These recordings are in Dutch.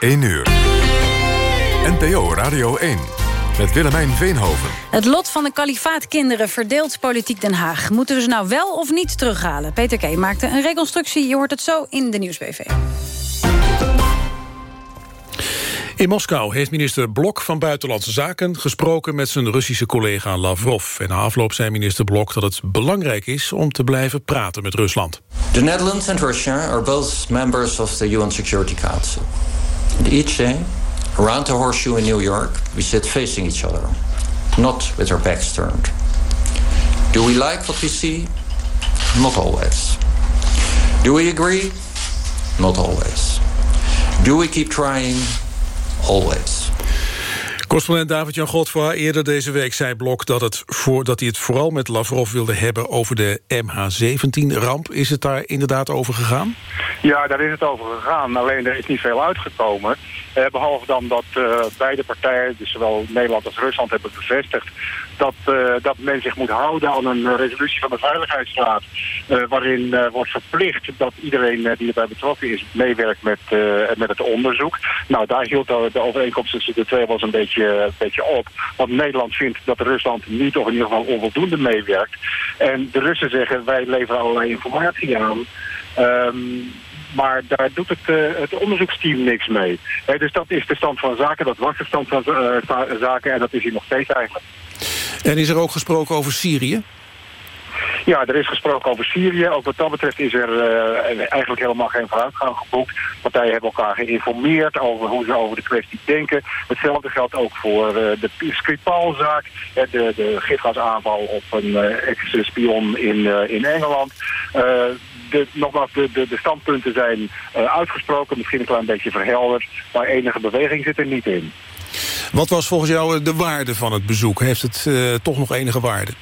1 uur. NPO Radio 1 met Willemijn Veenhoven. Het lot van de kalifaatkinderen verdeelt politiek Den Haag. Moeten we ze nou wel of niet terughalen? Peter K. maakte een reconstructie. Je hoort het zo in de Nieuwsbv. In Moskou heeft minister Blok van Buitenlandse Zaken gesproken met zijn Russische collega Lavrov. En na afloop zei minister Blok dat het belangrijk is om te blijven praten met Rusland. The Netherlands and Russia are both members of the UN Security Council. Each day, around the horseshoe in New York, we sit facing each other, not with our backs turned. Do we like what we see? Not always. Do we agree? Not always. Do we keep trying? Always. Correspondent David-Jan Godfra eerder deze week zei Blok dat, het voor, dat hij het vooral met Lavrov wilde hebben over de MH17-ramp. Is het daar inderdaad over gegaan? Ja, daar is het over gegaan. Alleen er is niet veel uitgekomen. Eh, behalve dan dat uh, beide partijen, dus zowel Nederland als Rusland, hebben bevestigd dat, uh, dat men zich moet houden aan een resolutie van de Veiligheidsraad. Waarin wordt verplicht dat iedereen die erbij betrokken is meewerkt met, met het onderzoek. Nou, daar hield de, de overeenkomst tussen de twee was een beetje, een beetje op. Want Nederland vindt dat Rusland niet of in ieder geval onvoldoende meewerkt. En de Russen zeggen wij leveren allerlei informatie aan. Um, maar daar doet het, uh, het onderzoeksteam niks mee. Dus dat is de stand van zaken, dat was de stand van uh, zaken en dat is hier nog steeds eigenlijk. En is er ook gesproken over Syrië? Ja, er is gesproken over Syrië. Ook wat dat betreft is er uh, eigenlijk helemaal geen vooruitgang geboekt. Partijen hebben elkaar geïnformeerd over hoe ze over de kwestie denken. Hetzelfde geldt ook voor uh, de Skripal-zaak. de, de gifgasaanval op een uh, ex-spion in, in Engeland. De, nogmaals, de, de, de, standpunten zijn uitgesproken, misschien een klein beetje verhelderd, maar enige beweging zit er niet in. Wat was volgens jou de waarde van het bezoek? Heeft het uh, toch nog enige waarde?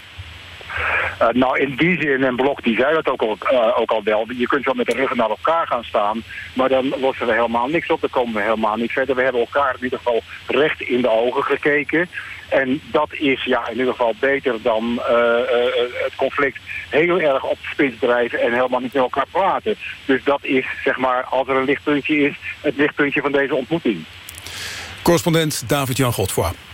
Uh, nou, in die zin, en Blok die zei dat ook al, uh, ook al wel, je kunt wel met de ruggen naar elkaar gaan staan, maar dan lossen we helemaal niks op, dan komen we helemaal niet verder. We hebben elkaar in ieder geval recht in de ogen gekeken. En dat is ja, in ieder geval beter dan uh, het conflict heel erg op de spits drijven en helemaal niet met elkaar praten. Dus dat is, zeg maar, als er een lichtpuntje is, het lichtpuntje van deze ontmoeting. Correspondent David-Jan Godfroy.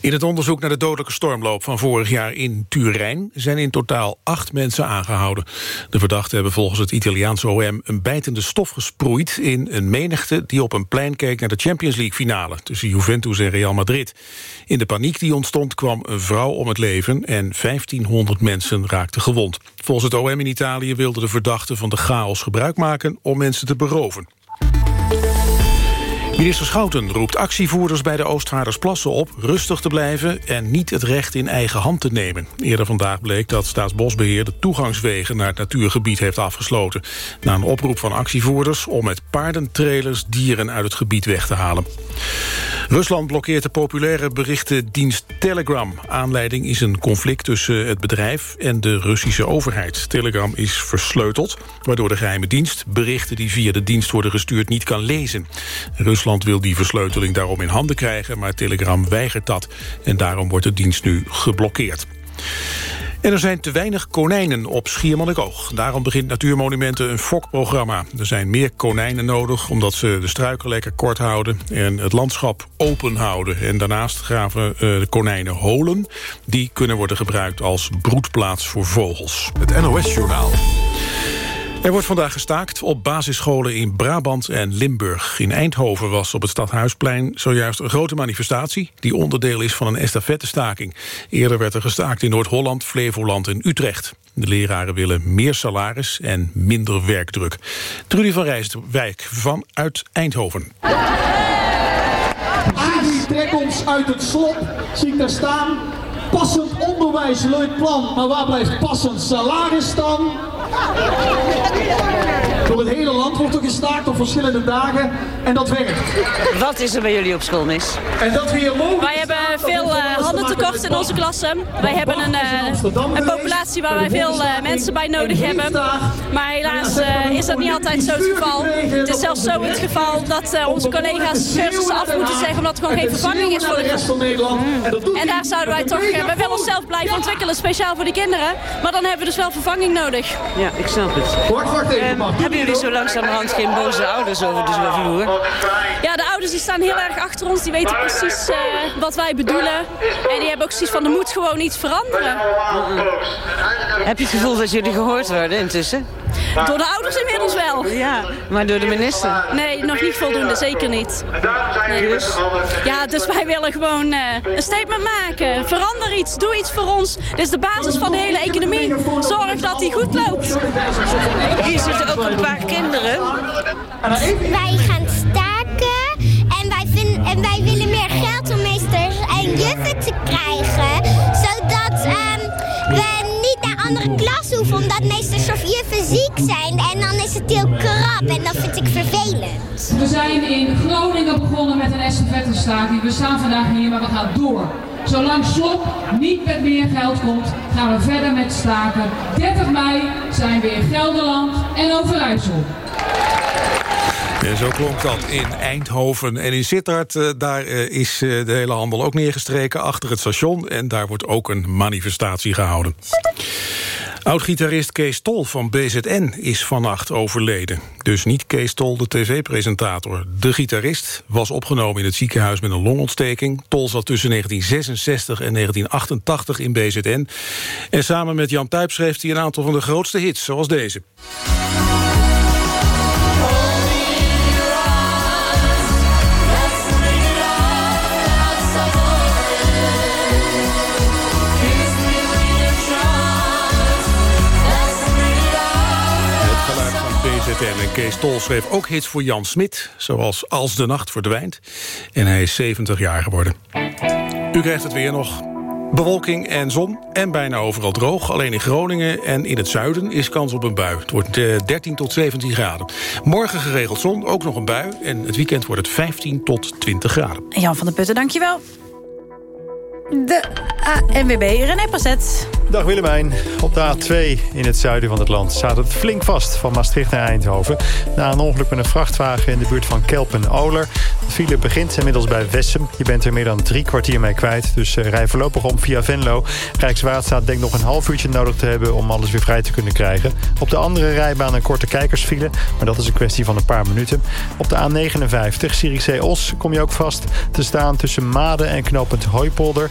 In het onderzoek naar de dodelijke stormloop van vorig jaar in Turijn... zijn in totaal acht mensen aangehouden. De verdachten hebben volgens het Italiaanse OM... een bijtende stof gesproeid in een menigte... die op een plein keek naar de Champions League-finale... tussen Juventus en Real Madrid. In de paniek die ontstond kwam een vrouw om het leven... en 1500 mensen raakten gewond. Volgens het OM in Italië wilden de verdachten van de chaos gebruik maken... om mensen te beroven. Minister Schouten roept actievoerders bij de Oostvaardersplassen op... rustig te blijven en niet het recht in eigen hand te nemen. Eerder vandaag bleek dat Staatsbosbeheer de toegangswegen... naar het natuurgebied heeft afgesloten. Na een oproep van actievoerders om met paardentrailers... dieren uit het gebied weg te halen. Rusland blokkeert de populaire berichtendienst Telegram. Aanleiding is een conflict tussen het bedrijf en de Russische overheid. Telegram is versleuteld, waardoor de geheime dienst... berichten die via de dienst worden gestuurd niet kan lezen. Rusland Rusland wil die versleuteling daarom in handen krijgen... maar Telegram weigert dat. En daarom wordt de dienst nu geblokkeerd. En er zijn te weinig konijnen op Schiermonnikoog. Daarom begint Natuurmonumenten een fokprogramma. Er zijn meer konijnen nodig omdat ze de struiken lekker kort houden... en het landschap open houden. En daarnaast graven uh, de konijnen holen. Die kunnen worden gebruikt als broedplaats voor vogels. Het NOS-journaal. Er wordt vandaag gestaakt op basisscholen in Brabant en Limburg. In Eindhoven was op het Stadhuisplein zojuist een grote manifestatie... die onderdeel is van een estafettestaking. Eerder werd er gestaakt in Noord-Holland, Flevoland en Utrecht. De leraren willen meer salaris en minder werkdruk. Trudy van Rijswijk vanuit Eindhoven. Adi, trek ons uit het slop, zie ik daar staan. Passend onderwijs, leuk plan, maar waar blijft passend salaris dan? Door het hele land wordt er gestaakt op verschillende dagen en dat werkt. Wat is er bij jullie op school mis? En dat we hier mogen Wij hebben veel uh, handentekort in onze klassen. Wij hebben een, uh, een populatie waar wij veel uh, mensen bij nodig hebben. Maar helaas is dat niet altijd zo het geval. Het is zelfs zo het geval dat onze collega's cursussen af moeten zeggen omdat er gewoon geen vervanging is voor de rest van Nederland. En daar zouden wij toch, we willen onszelf blijven ontwikkelen, speciaal voor de kinderen. Maar dan hebben we dus wel vervanging nodig. Ja, ik snap het. Wacht, wacht even, jullie zo langzamerhand geen boze ouders over de vloer? Ja, de ouders die staan heel erg achter ons. Die weten precies uh, wat wij bedoelen. En die hebben ook zoiets van, er moet gewoon iets veranderen. Heb je het gevoel dat jullie gehoord worden intussen? Door de ouders inmiddels wel. Ja, maar door de minister? Nee, nog niet voldoende, zeker niet. Nee. Dus? Ja, dus wij willen gewoon uh, een statement maken. Verander iets, doe iets voor ons. Dit is de basis van de hele economie. Zorg dat die goed loopt. Hier zitten ook een paar kinderen. Wij gaan staken en wij, vinden, en wij willen meer geld om meesters en juffen te krijgen. Andere klas hoeven omdat meesters of juffen ziek zijn. En dan is het heel krap en dat vind ik vervelend. We zijn in Groningen begonnen met een estafette-staking. We staan vandaag hier, maar we gaan door. Zolang Slop niet met meer geld komt, gaan we verder met staken. 30 mei zijn we in Gelderland en Overijssel. En zo klonk dat in Eindhoven en in Sittard. Uh, daar uh, is uh, de hele handel ook neergestreken achter het station. En daar wordt ook een manifestatie gehouden. Oud-gitarist Kees Tol van BZN is vannacht overleden. Dus niet Kees Tol, de tv-presentator. De gitarist was opgenomen in het ziekenhuis met een longontsteking. Tol zat tussen 1966 en 1988 in BZN. En samen met Jan Tuyp schreef hij een aantal van de grootste hits, zoals deze. Kees Tol schreef ook hits voor Jan Smit, zoals Als de Nacht Verdwijnt. En hij is 70 jaar geworden. U krijgt het weer nog. Bewolking en zon en bijna overal droog. Alleen in Groningen en in het zuiden is kans op een bui. Het wordt 13 tot 17 graden. Morgen geregeld zon, ook nog een bui. En het weekend wordt het 15 tot 20 graden. Jan van der Putten, dankjewel. De ANWB, René Passet. Dag Willemijn. Op de A2 in het zuiden van het land staat het flink vast van Maastricht naar Eindhoven. Na een ongeluk met een vrachtwagen in de buurt van Kelpen-Oler. De file begint inmiddels bij Wessem. Je bent er meer dan drie kwartier mee kwijt. Dus uh, rij voorlopig om via Venlo. Rijkswaterstaat denkt nog een half uurtje nodig te hebben om alles weer vrij te kunnen krijgen. Op de andere rijbaan een korte kijkersfile. Maar dat is een kwestie van een paar minuten. Op de A59 Zierikzee-Os kom je ook vast te staan tussen Maden en knooppunt Hooipolder.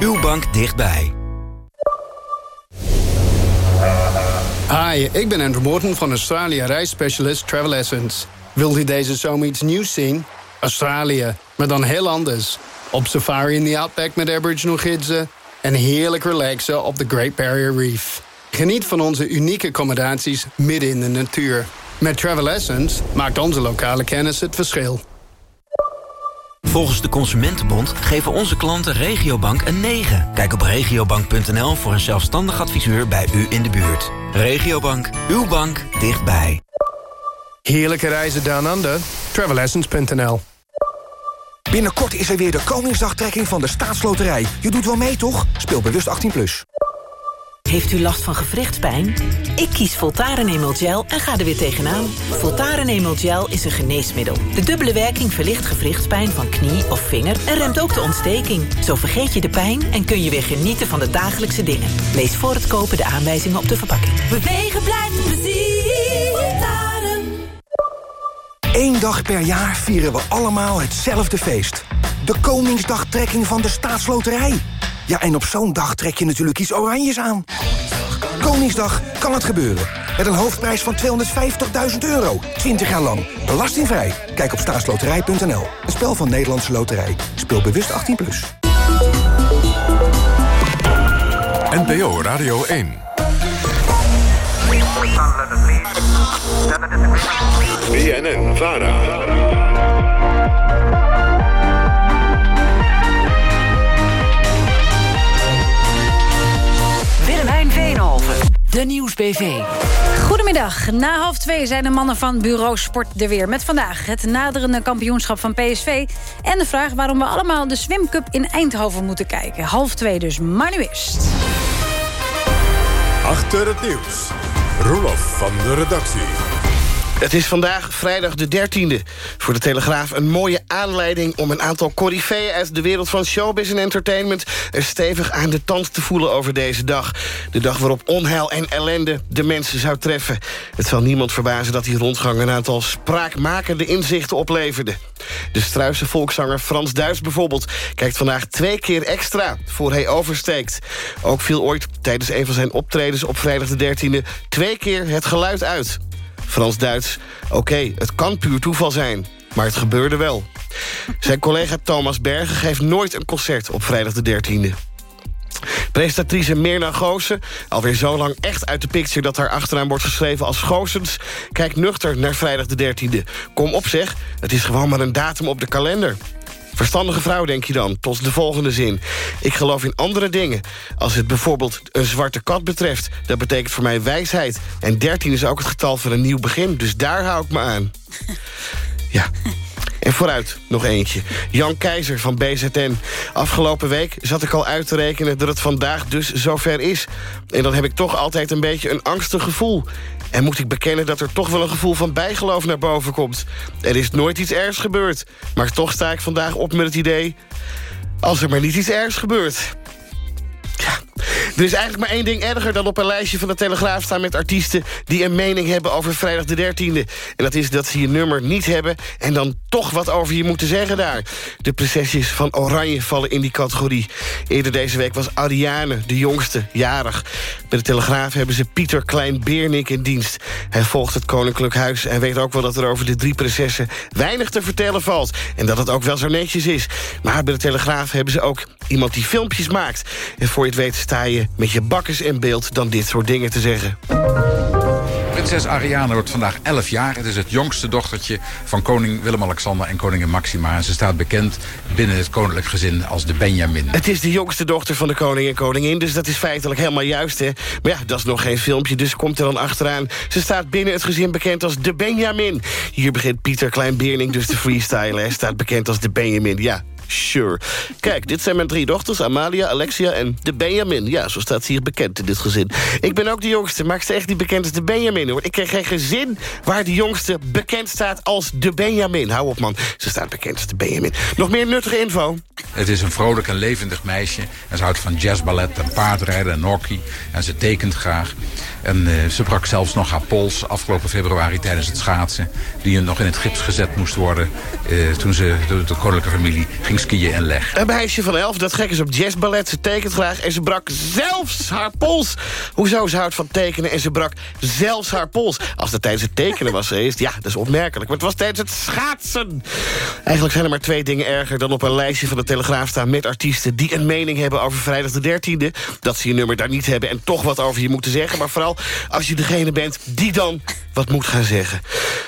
uw bank dichtbij. Hi, ik ben Andrew Morton van Australië reisspecialist Travel Essence. Wilt u deze zomer iets nieuws zien? Australië, maar dan heel anders. Op safari in the Outback met Aboriginal gidsen... en heerlijk relaxen op de Great Barrier Reef. Geniet van onze unieke accommodaties midden in de natuur. Met Travel Essence maakt onze lokale kennis het verschil. Volgens de Consumentenbond geven onze klanten Regiobank een 9. Kijk op regiobank.nl voor een zelfstandig adviseur bij u in de buurt. Regiobank, uw bank dichtbij. Heerlijke reizen down under. Travelessence.nl Binnenkort is er weer de Koningsdagtrekking van de Staatsloterij. Je doet wel mee, toch? Speel bewust 18+. Plus. Heeft u last van gewrichtspijn? Ik kies Voltaren Emel Gel en ga er weer tegenaan. Voltaren Emel Gel is een geneesmiddel. De dubbele werking verlicht gewrichtspijn van knie of vinger... en remt ook de ontsteking. Zo vergeet je de pijn en kun je weer genieten van de dagelijkse dingen. Lees voor het kopen de aanwijzingen op de verpakking. Bewegen blijft plezier. Voltaren. Eén dag per jaar vieren we allemaal hetzelfde feest. De Koningsdagtrekking van de Staatsloterij. Ja, en op zo'n dag trek je natuurlijk iets oranjes aan. Koningsdag kan het gebeuren. Met een hoofdprijs van 250.000 euro. 20 jaar lang. Belastingvrij. Kijk op staatsloterij.nl. Een spel van Nederlandse Loterij. Speel bewust 18+. Plus. NPO Radio 1. BNN de Nieuwsbv. Goedemiddag. Goedemiddag. Na half twee zijn de mannen van Bureau Sport er weer. Met vandaag het naderende kampioenschap van PSV... en de vraag waarom we allemaal de Swim Cup in Eindhoven moeten kijken. Half twee dus, maar nu eerst. Achter het nieuws. Roelof van de redactie. Het is vandaag vrijdag de 13e. Voor de Telegraaf een mooie aanleiding om een aantal coryfeeën... uit de wereld van showbiz en entertainment... er stevig aan de tand te voelen over deze dag. De dag waarop onheil en ellende de mensen zou treffen. Het zal niemand verbazen dat die rondgang... een aantal spraakmakende inzichten opleverde. De Struise volkszanger Frans Duits bijvoorbeeld... kijkt vandaag twee keer extra voor hij oversteekt. Ook viel ooit tijdens een van zijn optredens op vrijdag de 13e... twee keer het geluid uit. Frans-Duits, oké, het kan puur toeval zijn. Maar het gebeurde wel. Zijn collega Thomas Bergen geeft nooit een concert op vrijdag de 13e. Presentatrice Mirna Goossen, alweer zo lang echt uit de picture... dat haar achternaam wordt geschreven als Goossens... kijkt nuchter naar vrijdag de 13e. Kom op zeg, het is gewoon maar een datum op de kalender. Verstandige vrouw, denk je dan, tot de volgende zin. Ik geloof in andere dingen. Als het bijvoorbeeld een zwarte kat betreft... dat betekent voor mij wijsheid. En 13 is ook het getal van een nieuw begin, dus daar hou ik me aan. Ja. En vooruit, nog eentje. Jan Keizer van BZN. Afgelopen week zat ik al uit te rekenen dat het vandaag dus zover is. En dan heb ik toch altijd een beetje een angstig gevoel. En moet ik bekennen dat er toch wel een gevoel van bijgeloof naar boven komt. Er is nooit iets ergs gebeurd. Maar toch sta ik vandaag op met het idee... als er maar niet iets ergs gebeurt. Ja, er is eigenlijk maar één ding erger dan op een lijstje van de Telegraaf staan... met artiesten die een mening hebben over vrijdag de 13e. En dat is dat ze je nummer niet hebben... en dan toch wat over je moeten zeggen daar. De prinsesjes van Oranje vallen in die categorie. Eerder deze week was Ariane, de jongste, jarig. Bij de Telegraaf hebben ze Pieter Klein-Beernik in dienst. Hij volgt het Koninklijk Huis en weet ook wel dat er over de drie prinsessen... weinig te vertellen valt. En dat het ook wel zo netjes is. Maar bij de Telegraaf hebben ze ook iemand die filmpjes maakt. En voor je het weet sta je met je bakkes in beeld dan dit soort dingen te zeggen. Prinses Ariane wordt vandaag 11 jaar. Het is het jongste dochtertje van koning Willem-Alexander en koningin Maxima. En ze staat bekend binnen het koninklijk gezin als de Benjamin. Het is de jongste dochter van de koning en koningin, dus dat is feitelijk helemaal juist. Hè? Maar ja, dat is nog geen filmpje, dus komt er dan achteraan. Ze staat binnen het gezin bekend als de Benjamin. Hier begint Pieter Klein-Beerning dus te freestylen. Hij staat bekend als de Benjamin, ja. Sure. Kijk, dit zijn mijn drie dochters, Amalia, Alexia en de Benjamin. Ja, zo staat ze hier bekend in dit gezin. Ik ben ook de jongste, maar ik sta echt niet bekend als de Benjamin. Hoor. Ik ken geen gezin waar de jongste bekend staat als de Benjamin. Hou op, man. Ze staat bekend als de Benjamin. Nog meer nuttige info? Het is een vrolijk en levendig meisje. En ze houdt van jazzballet en paardrijden en hockey. En ze tekent graag. En uh, ze brak zelfs nog haar pols afgelopen februari tijdens het schaatsen. Die nog in het gips gezet moest worden. Uh, toen ze door de koninklijke familie ging en leg. Een meisje van elf, dat gek is op jazzballet. Ze tekent graag en ze brak zelfs haar pols. Hoezo ze houdt van tekenen en ze brak zelfs haar pols. Als dat tijdens het tekenen was geweest, ja, dat is opmerkelijk. Maar het was tijdens het schaatsen. Eigenlijk zijn er maar twee dingen erger dan op een lijstje van de Telegraaf staan... met artiesten die een mening hebben over vrijdag de 13e. Dat ze je nummer daar niet hebben en toch wat over je moeten zeggen. Maar vooral als je degene bent die dan wat moet gaan zeggen.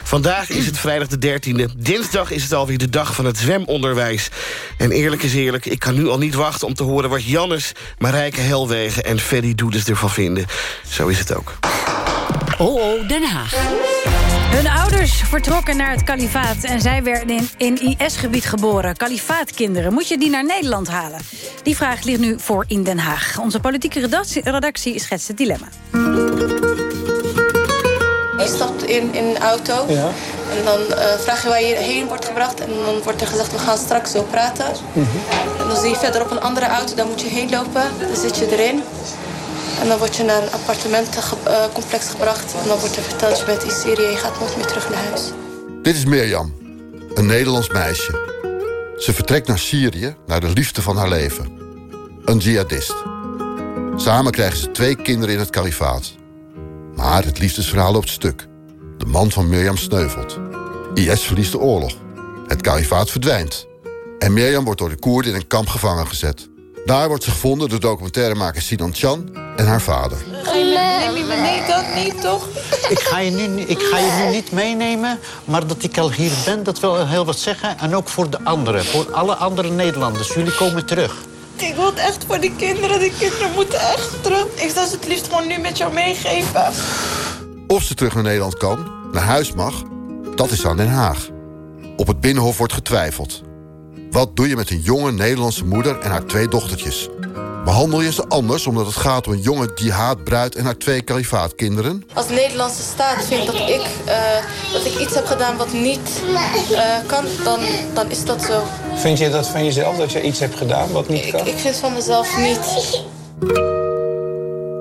Vandaag is het vrijdag de 13e. Dinsdag is het alweer de dag van het zwemonderwijs. En eerlijk is eerlijk, ik kan nu al niet wachten om te horen... wat Jannes, Marijke Helwegen en Ferry Doedens ervan vinden. Zo is het ook. Oh, oh, Den Haag. Hun ouders vertrokken naar het kalifaat en zij werden in, IS-gebied geboren. Kalifaatkinderen, moet je die naar Nederland halen? Die vraag ligt nu voor in Den Haag. Onze politieke redactie schetst het dilemma. Je stapt in, in een auto Ja. en dan eh, vraag je waar je heen wordt gebracht. En dan wordt er gezegd, we gaan straks zo praten. En dan zie je verder op een andere auto, daar moet je heen lopen. Dan zit je erin. En dan word je naar een appartementencomplex gebracht. En dan wordt er verteld, je bent in Syrië, je gaat nooit meer terug naar huis. Dit is Mirjam, een Nederlands meisje. Ze vertrekt naar Syrië, naar de liefde van haar leven. Een jihadist. Samen krijgen ze twee kinderen in het kalifaat. Maar het liefdesverhaal loopt stuk. De man van Mirjam sneuvelt. IS verliest de oorlog. Het kalifaat verdwijnt. En Mirjam wordt door de Koerden in een kamp gevangen gezet. Daar wordt ze gevonden door documentairemaker Sinan Chan en haar vader. Neem je me mee, dat niet, toch? Ik ga, je nu, ik ga je nu niet meenemen, maar dat ik al hier ben, dat wil heel wat zeggen. En ook voor de anderen, voor alle andere Nederlanders. Jullie komen terug. Ik wil het echt voor die kinderen. Die kinderen moeten echt terug. Ik zou ze het liefst gewoon nu met jou meegeven. Of ze terug naar Nederland kan, naar huis mag, dat is aan Den Haag. Op het Binnenhof wordt getwijfeld. Wat doe je met een jonge Nederlandse moeder en haar twee dochtertjes? Behandel je ze anders omdat het gaat om een jonge jihadbruid en haar twee kalifaatkinderen? Als de Nederlandse staat vindt dat ik, eh, dat ik iets heb gedaan wat niet eh, kan, dan, dan is dat zo. Vind je dat van jezelf, dat je iets hebt gedaan wat niet kan? Ik, ik vind van mezelf niet.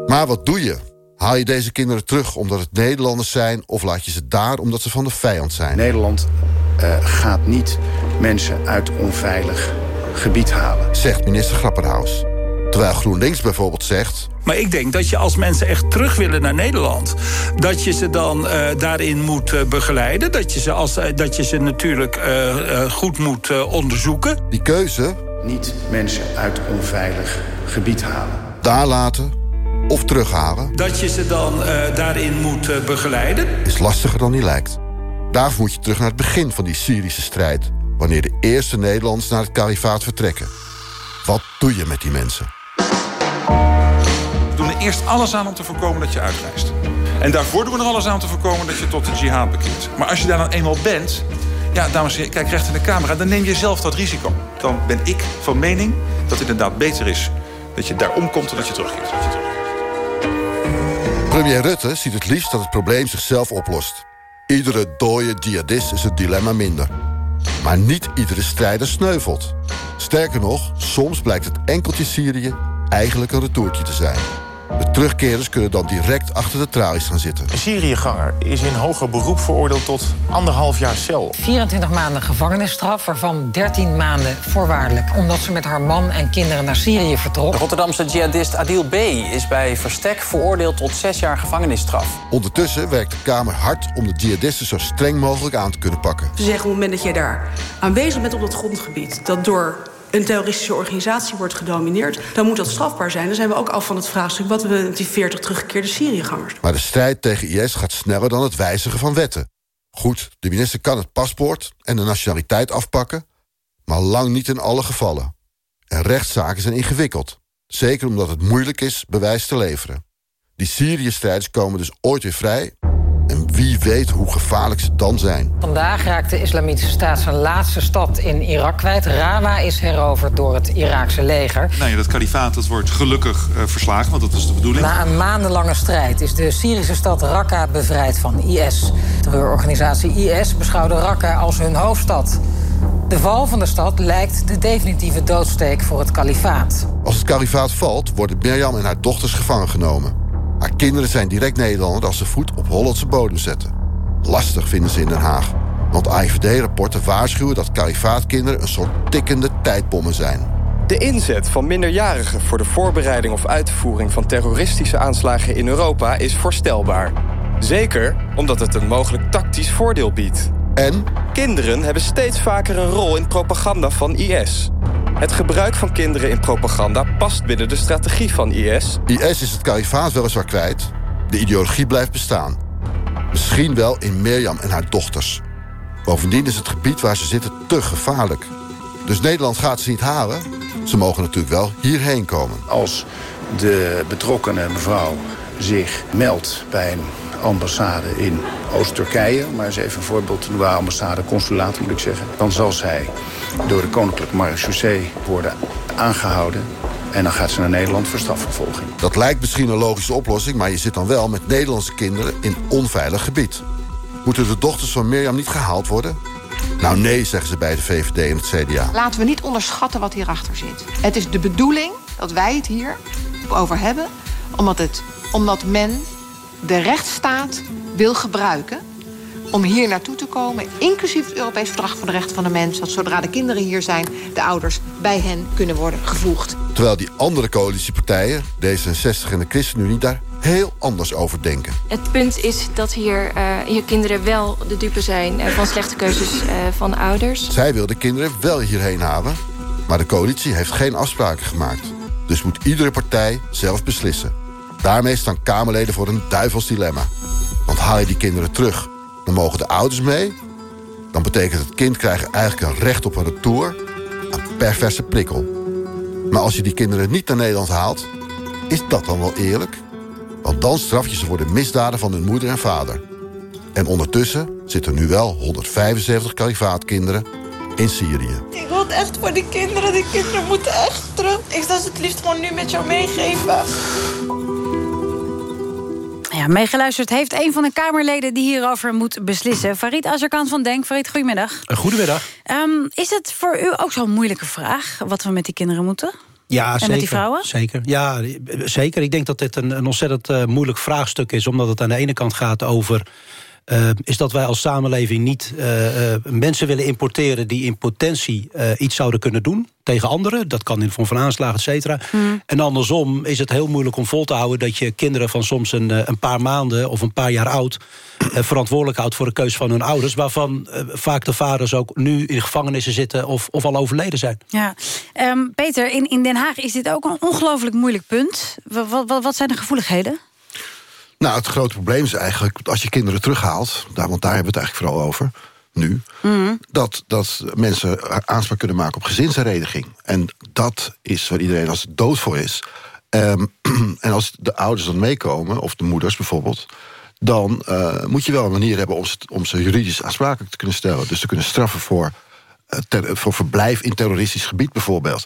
Maar wat doe je? Haal je deze kinderen terug omdat het Nederlanders zijn... of laat je ze daar omdat ze van de vijand zijn? Nederland uh, gaat niet mensen uit onveilig gebied halen. Zegt minister Grapperhaus. Terwijl GroenLinks bijvoorbeeld zegt... Maar ik denk dat je als mensen echt terug willen naar Nederland... dat je ze dan uh, daarin moet uh, begeleiden. Dat je ze, als, uh, dat je ze natuurlijk goed moet onderzoeken. Die keuze... Niet mensen uit onveilig gebied halen. Daar laten of terughalen... Dat je ze dan daarin moet begeleiden. Is lastiger dan die lijkt. Daarvoor moet je terug naar het begin van die Syrische strijd... wanneer de eerste Nederlanders naar het kalifaat vertrekken. Wat doe je met die mensen? We doen er eerst alles aan om te voorkomen dat je uitreist. En daarvoor doen we er alles aan om te voorkomen dat je tot de jihad bekeert. Maar als je daar dan eenmaal bent... Ja, dames en heren, kijk recht in de camera. Dan neem je zelf dat risico. Dan ben ik van mening dat het inderdaad beter is... dat je daar omkomt dan dat je terugkeert. Premier Rutte ziet het liefst dat het probleem zichzelf oplost. Iedere dode jihadist is een dilemma minder. Maar niet iedere strijder sneuvelt. Sterker nog, soms blijkt het enkeltje Syrië eigenlijk een retourtje te zijn. De terugkerers kunnen dan direct achter de tralies gaan zitten. Een Syriëganger is in hoger beroep veroordeeld tot anderhalf jaar cel. 24 maanden gevangenisstraf, waarvan 13 maanden voorwaardelijk. Omdat ze met haar man en kinderen naar Syrië vertrok. De Rotterdamse jihadist Adil B. is bij Verstek veroordeeld tot 6 jaar gevangenisstraf. Ondertussen werkt de Kamer hard om de jihadisten zo streng mogelijk aan te kunnen pakken. Ze zeggen op het moment dat je daar aanwezig bent op dat grondgebied... dat door een terroristische organisatie wordt gedomineerd... dan moet dat strafbaar zijn. Dan zijn we ook af van het vraagstuk... wat we met die 40 teruggekeerde Syriëgangers. Maar de strijd tegen IS gaat sneller dan het wijzigen van wetten. Goed, de minister kan het paspoort en de nationaliteit afpakken... maar lang niet in alle gevallen. En rechtszaken zijn ingewikkeld. Zeker omdat het moeilijk is bewijs te leveren. Die Syrië-strijders komen dus ooit weer vrij... En wie weet hoe gevaarlijk ze dan zijn. Vandaag raakt de Islamitische Staat zijn laatste stad in Irak kwijt. Rawa is heroverd door het Iraakse leger. Nou ja, dat kalifaat dat wordt gelukkig uh, verslagen, want dat was de bedoeling. Na een maandenlange strijd is de Syrische stad Raqqa bevrijd van IS. Terreurorganisatie IS beschouwde Raqqa als hun hoofdstad. De val van de stad lijkt de definitieve doodsteek voor het kalifaat. Als het kalifaat valt, worden Mirjam en haar dochters gevangen genomen. Haar kinderen zijn direct Nederlander als ze voet op Hollandse bodem zetten. Lastig vinden ze in Den Haag. Want AIVD-rapporten waarschuwen dat kalifaatkinderen een soort tikkende tijdbommen zijn. De inzet van minderjarigen voor de voorbereiding of uitvoering van terroristische aanslagen in Europa is voorstelbaar. Zeker omdat het een mogelijk tactisch voordeel biedt. En? Kinderen hebben steeds vaker een rol in propaganda van IS. Het gebruik van kinderen in propaganda past binnen de strategie van IS. IS is het kalifaat weliswaar kwijt. De ideologie blijft bestaan. Misschien wel in Mirjam en haar dochters. Bovendien is het gebied waar ze zitten te gevaarlijk. Dus Nederland gaat ze niet halen. Ze mogen natuurlijk wel hierheen komen. Als de betrokkenen mevrouw zich meldt bij een ambassade in Oost-Turkije... maar eens even een voorbeeld noemen, ambassade, consulaat moet ik zeggen... dan zal zij door de Koninklijke Marechaussee worden aangehouden... en dan gaat ze naar Nederland voor strafvervolging. Dat lijkt misschien een logische oplossing... maar je zit dan wel met Nederlandse kinderen in onveilig gebied. Moeten de dochters van Mirjam niet gehaald worden? Nou nee, zeggen ze bij de VVD en het CDA. Laten we niet onderschatten wat hierachter zit. Het is de bedoeling dat wij het hier over hebben... omdat, het, omdat men de rechtsstaat wil gebruiken om hier naartoe te komen, inclusief het Europees Verdrag voor de Rechten van de Mens... dat zodra de kinderen hier zijn, de ouders bij hen kunnen worden gevoegd. Terwijl die andere coalitiepartijen, D66 en de ChristenUnie... daar heel anders over denken. Het punt is dat hier, uh, hier kinderen wel de dupe zijn uh, van slechte keuzes uh, van ouders. Zij wil de kinderen wel hierheen halen, maar de coalitie heeft geen afspraken gemaakt. Dus moet iedere partij zelf beslissen. Daarmee staan Kamerleden voor een duivels dilemma. Want haal je die kinderen terug, dan mogen de ouders mee. Dan betekent het kind krijgen eigenlijk een recht op een retour. Een perverse prikkel. Maar als je die kinderen niet naar Nederland haalt, is dat dan wel eerlijk? Want dan straf je ze voor de misdaden van hun moeder en vader. En ondertussen zitten nu wel 175 kalifaatkinderen in Syrië. Ik wil echt voor die kinderen. Die kinderen moeten echt terug. Ik zou ze het liefst gewoon nu met jou meegeven. Ja, meegeluisterd heeft een van de Kamerleden die hierover moet beslissen. Farid Azarkan van Denk. Farid, goedemiddag. Goedemiddag. Um, is het voor u ook zo'n moeilijke vraag... wat we met die kinderen moeten? Ja, en zeker. met die vrouwen? Zeker. Ja, zeker. Ik denk dat dit een, een ontzettend uh, moeilijk vraagstuk is... omdat het aan de ene kant gaat over... Uh, is dat wij als samenleving niet uh, uh, mensen willen importeren... die in potentie iets zouden kunnen doen tegen anderen. Dat kan in de vorm van aanslagen, et cetera. Mm. En andersom is het heel moeilijk om vol te houden... dat je kinderen van soms een, een paar maanden of een paar jaar oud... verantwoordelijk houdt voor de keuze van hun ouders... waarvan vaak de vaders ook nu in gevangenissen zitten... of, of al overleden zijn. Ja. Um, Peter, in, in Den Haag is dit ook een ongelooflijk moeilijk punt. Wat, wat, wat zijn de gevoeligheden? Nou, het grote probleem is eigenlijk, als je kinderen terughaalt... Daar, want daar hebben we het eigenlijk vooral over, nu... Mm. Dat, dat mensen aanspraak kunnen maken op gezinshereniging. En dat is waar iedereen als dood voor is. Um, en als de ouders dan meekomen, of de moeders bijvoorbeeld... dan uh, moet je wel een manier hebben om ze, om ze juridisch aansprakelijk te kunnen stellen. Dus te kunnen straffen voor, uh, ter, voor verblijf in terroristisch gebied bijvoorbeeld.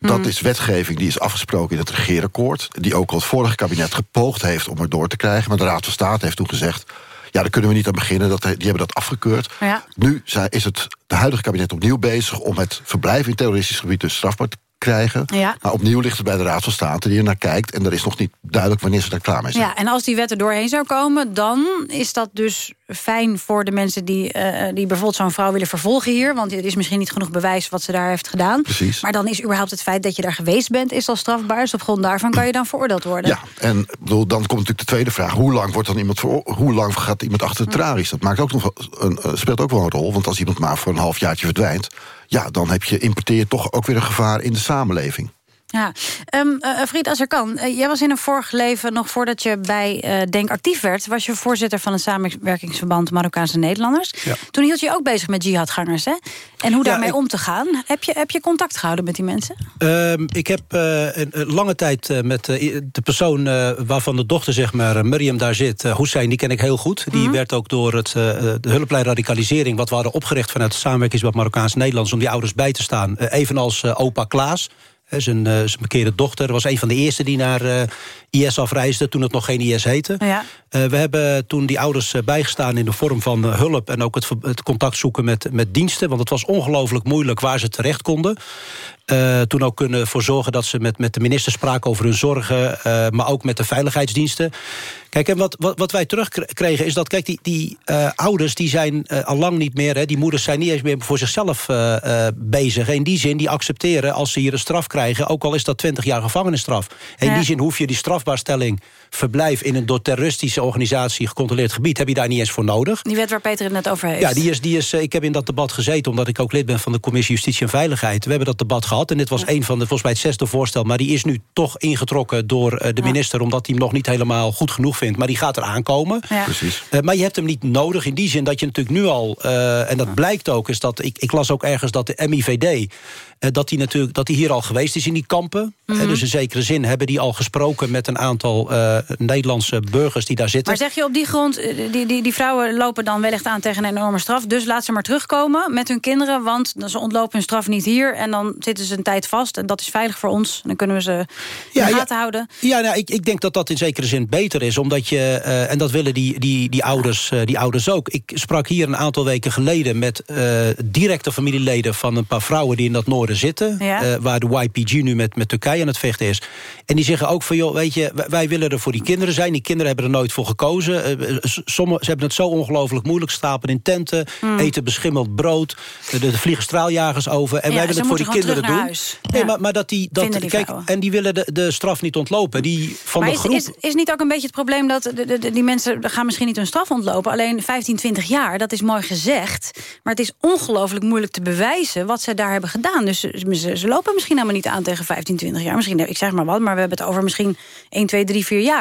Dat Hmm. is wetgeving die is afgesproken in het regeerakkoord... die ook al het vorige kabinet gepoogd heeft om er door te krijgen. Maar de Raad van State heeft toen gezegd... ja, daar kunnen we niet aan beginnen, dat, die hebben dat afgekeurd. Ja. Nu is het de huidige kabinet opnieuw bezig... om het verblijf in terroristisch gebied dus strafbaar te krijgen. Ja. Maar opnieuw ligt het bij de Raad van State die er naar kijkt... en er is nog niet duidelijk wanneer ze daar klaar mee zijn. Ja, en als die wet er doorheen zou komen... dan is dat dus fijn voor de mensen die, uh, die bijvoorbeeld zo'n vrouw willen vervolgen hier. Want het is misschien niet genoeg bewijs wat ze daar heeft gedaan. Precies. Maar dan is überhaupt het feit dat je daar geweest bent... is al strafbaar. Dus op grond daarvan kan je dan veroordeeld worden. Ja, en bedoel, dan komt natuurlijk de tweede vraag. Hoe lang, wordt dan iemand voor, hoe lang gaat iemand achter de tralies? Dat maakt ook nog een, uh, speelt ook wel een rol. Want als iemand maar voor een halfjaartje verdwijnt... ja, dan heb je, importeer je toch ook weer een gevaar in de samenleving. Ja, um, uh, Fried, als er kan. Uh, jij was in een vorig leven, nog voordat je bij uh, Denk actief werd... was je voorzitter van het samenwerkingsverband Marokkaanse Nederlanders. Ja. Toen hield je ook bezig met jihadgangers, hè? En hoe Ja, daarmee ik- om te gaan. Heb je, heb je contact gehouden met die mensen? Ehm, ik heb eh, een, een lange tijd eh, met eh, de persoon eh, waarvan de dochter, zeg maar, eh, Miriam daar zit, Hussein, die ken ik heel goed. Die Mhm. werd ook door het, eh, de hulplijn radicalisering, wat we hadden opgericht vanuit het samenwerkingsbad Marokkaans Nederlands, om die ouders bij te staan. Eh, evenals eh, opa Klaas. Zijn, eh, zijn bekeerde dochter was een van de eerste die naar eh, IS afreisde... toen het nog geen IS heette. Ja. Eh, we hebben toen die ouders bijgestaan in de vorm van hulp... en ook het, het contact zoeken met, met diensten. Want het was ongelooflijk moeilijk waar ze terecht konden. Eh, toen ook kunnen voor zorgen dat ze met, met de minister spraken over hun zorgen... eh, maar ook met de veiligheidsdiensten. Kijk, en wat, wat, wat wij terugkregen is dat... kijk, die, die eh, ouders die zijn al lang niet meer... Hè, die moeders zijn niet eens meer voor zichzelf bezig. In die zin, die accepteren als ze hier een straf krijgen... ook al is dat 20 jaar gevangenisstraf. En in Ja. die zin hoef je die strafbaarstelling... verblijf in een door terroristische organisatie gecontroleerd gebied... heb je daar niet eens voor nodig. Die wet waar Peter het net over heeft. Ja, die is, die is, eh, ik heb in dat debat gezeten, omdat ik ook lid ben van de Commissie Justitie en Veiligheid. We hebben dat debat gehad en dit was een van de, volgens mij het zesde voorstel. Maar die is nu toch ingetrokken door eh, de minister, omdat hij hem nog niet helemaal goed genoeg vindt. Maar die gaat er aankomen. Ja. Precies. Eh, maar je hebt hem niet nodig in die zin dat je natuurlijk nu al... eh, en dat blijkt ook, is dat ik, ik las ook ergens dat de MIVD... eh, dat die natuurlijk dat die hier al geweest is in die kampen. Mhm. Dus in zekere zin hebben die al gesproken met een aantal eh, Nederlandse burgers die daar zitten. Maar zeg je op die grond, eh, die, die, die vrouwen lopen dan wellicht aan tegen een enorme straf... dus laat ze maar terugkomen met hun kinderen... want ze ontlopen hun straf niet hier... en dan zitten ze een tijd vast en dat is veilig voor ons. Dan kunnen we ze in Ja, de ja. gaten houden. Ja, nou, ik, ik denk dat dat in zekere zin beter is. Omdat je, eh, en dat willen die, die, die, ouders, eh, die ouders ook. Ik sprak hier een aantal weken geleden met eh, directe familieleden van een paar vrouwen die in dat noorden zitten. Ja. eh, waar de YPG nu met, met Turkije aan het vechten is. En die zeggen ook van, joh, weet je, wij- willen er voor die kinderen zijn. Die kinderen hebben er nooit voor gekozen. Eh, s- sommige, ze hebben het zo ongelooflijk moeilijk. Slapen in tenten, Hmm. eten beschimmeld brood. Er vliegen straaljagers over. En Ja, wij willen het voor die kinderen doen. huis. Nee, Ja. maar, maar dat die, dat, die kijk, vrouwen. en die willen de, de straf niet ontlopen. Die van maar de is, groep. is, is niet ook een beetje het probleem dat de, de- de- die mensen gaan misschien niet hun straf ontlopen... alleen 15, 20 jaar, dat is mooi gezegd... maar het is ongelooflijk moeilijk te bewijzen wat ze daar hebben gedaan. Dus ze, ze, ze lopen misschien helemaal niet aan tegen 15, 20 jaar. Misschien, ik zeg maar wat, maar we hebben het over misschien 1, 2, 3, 4 jaar.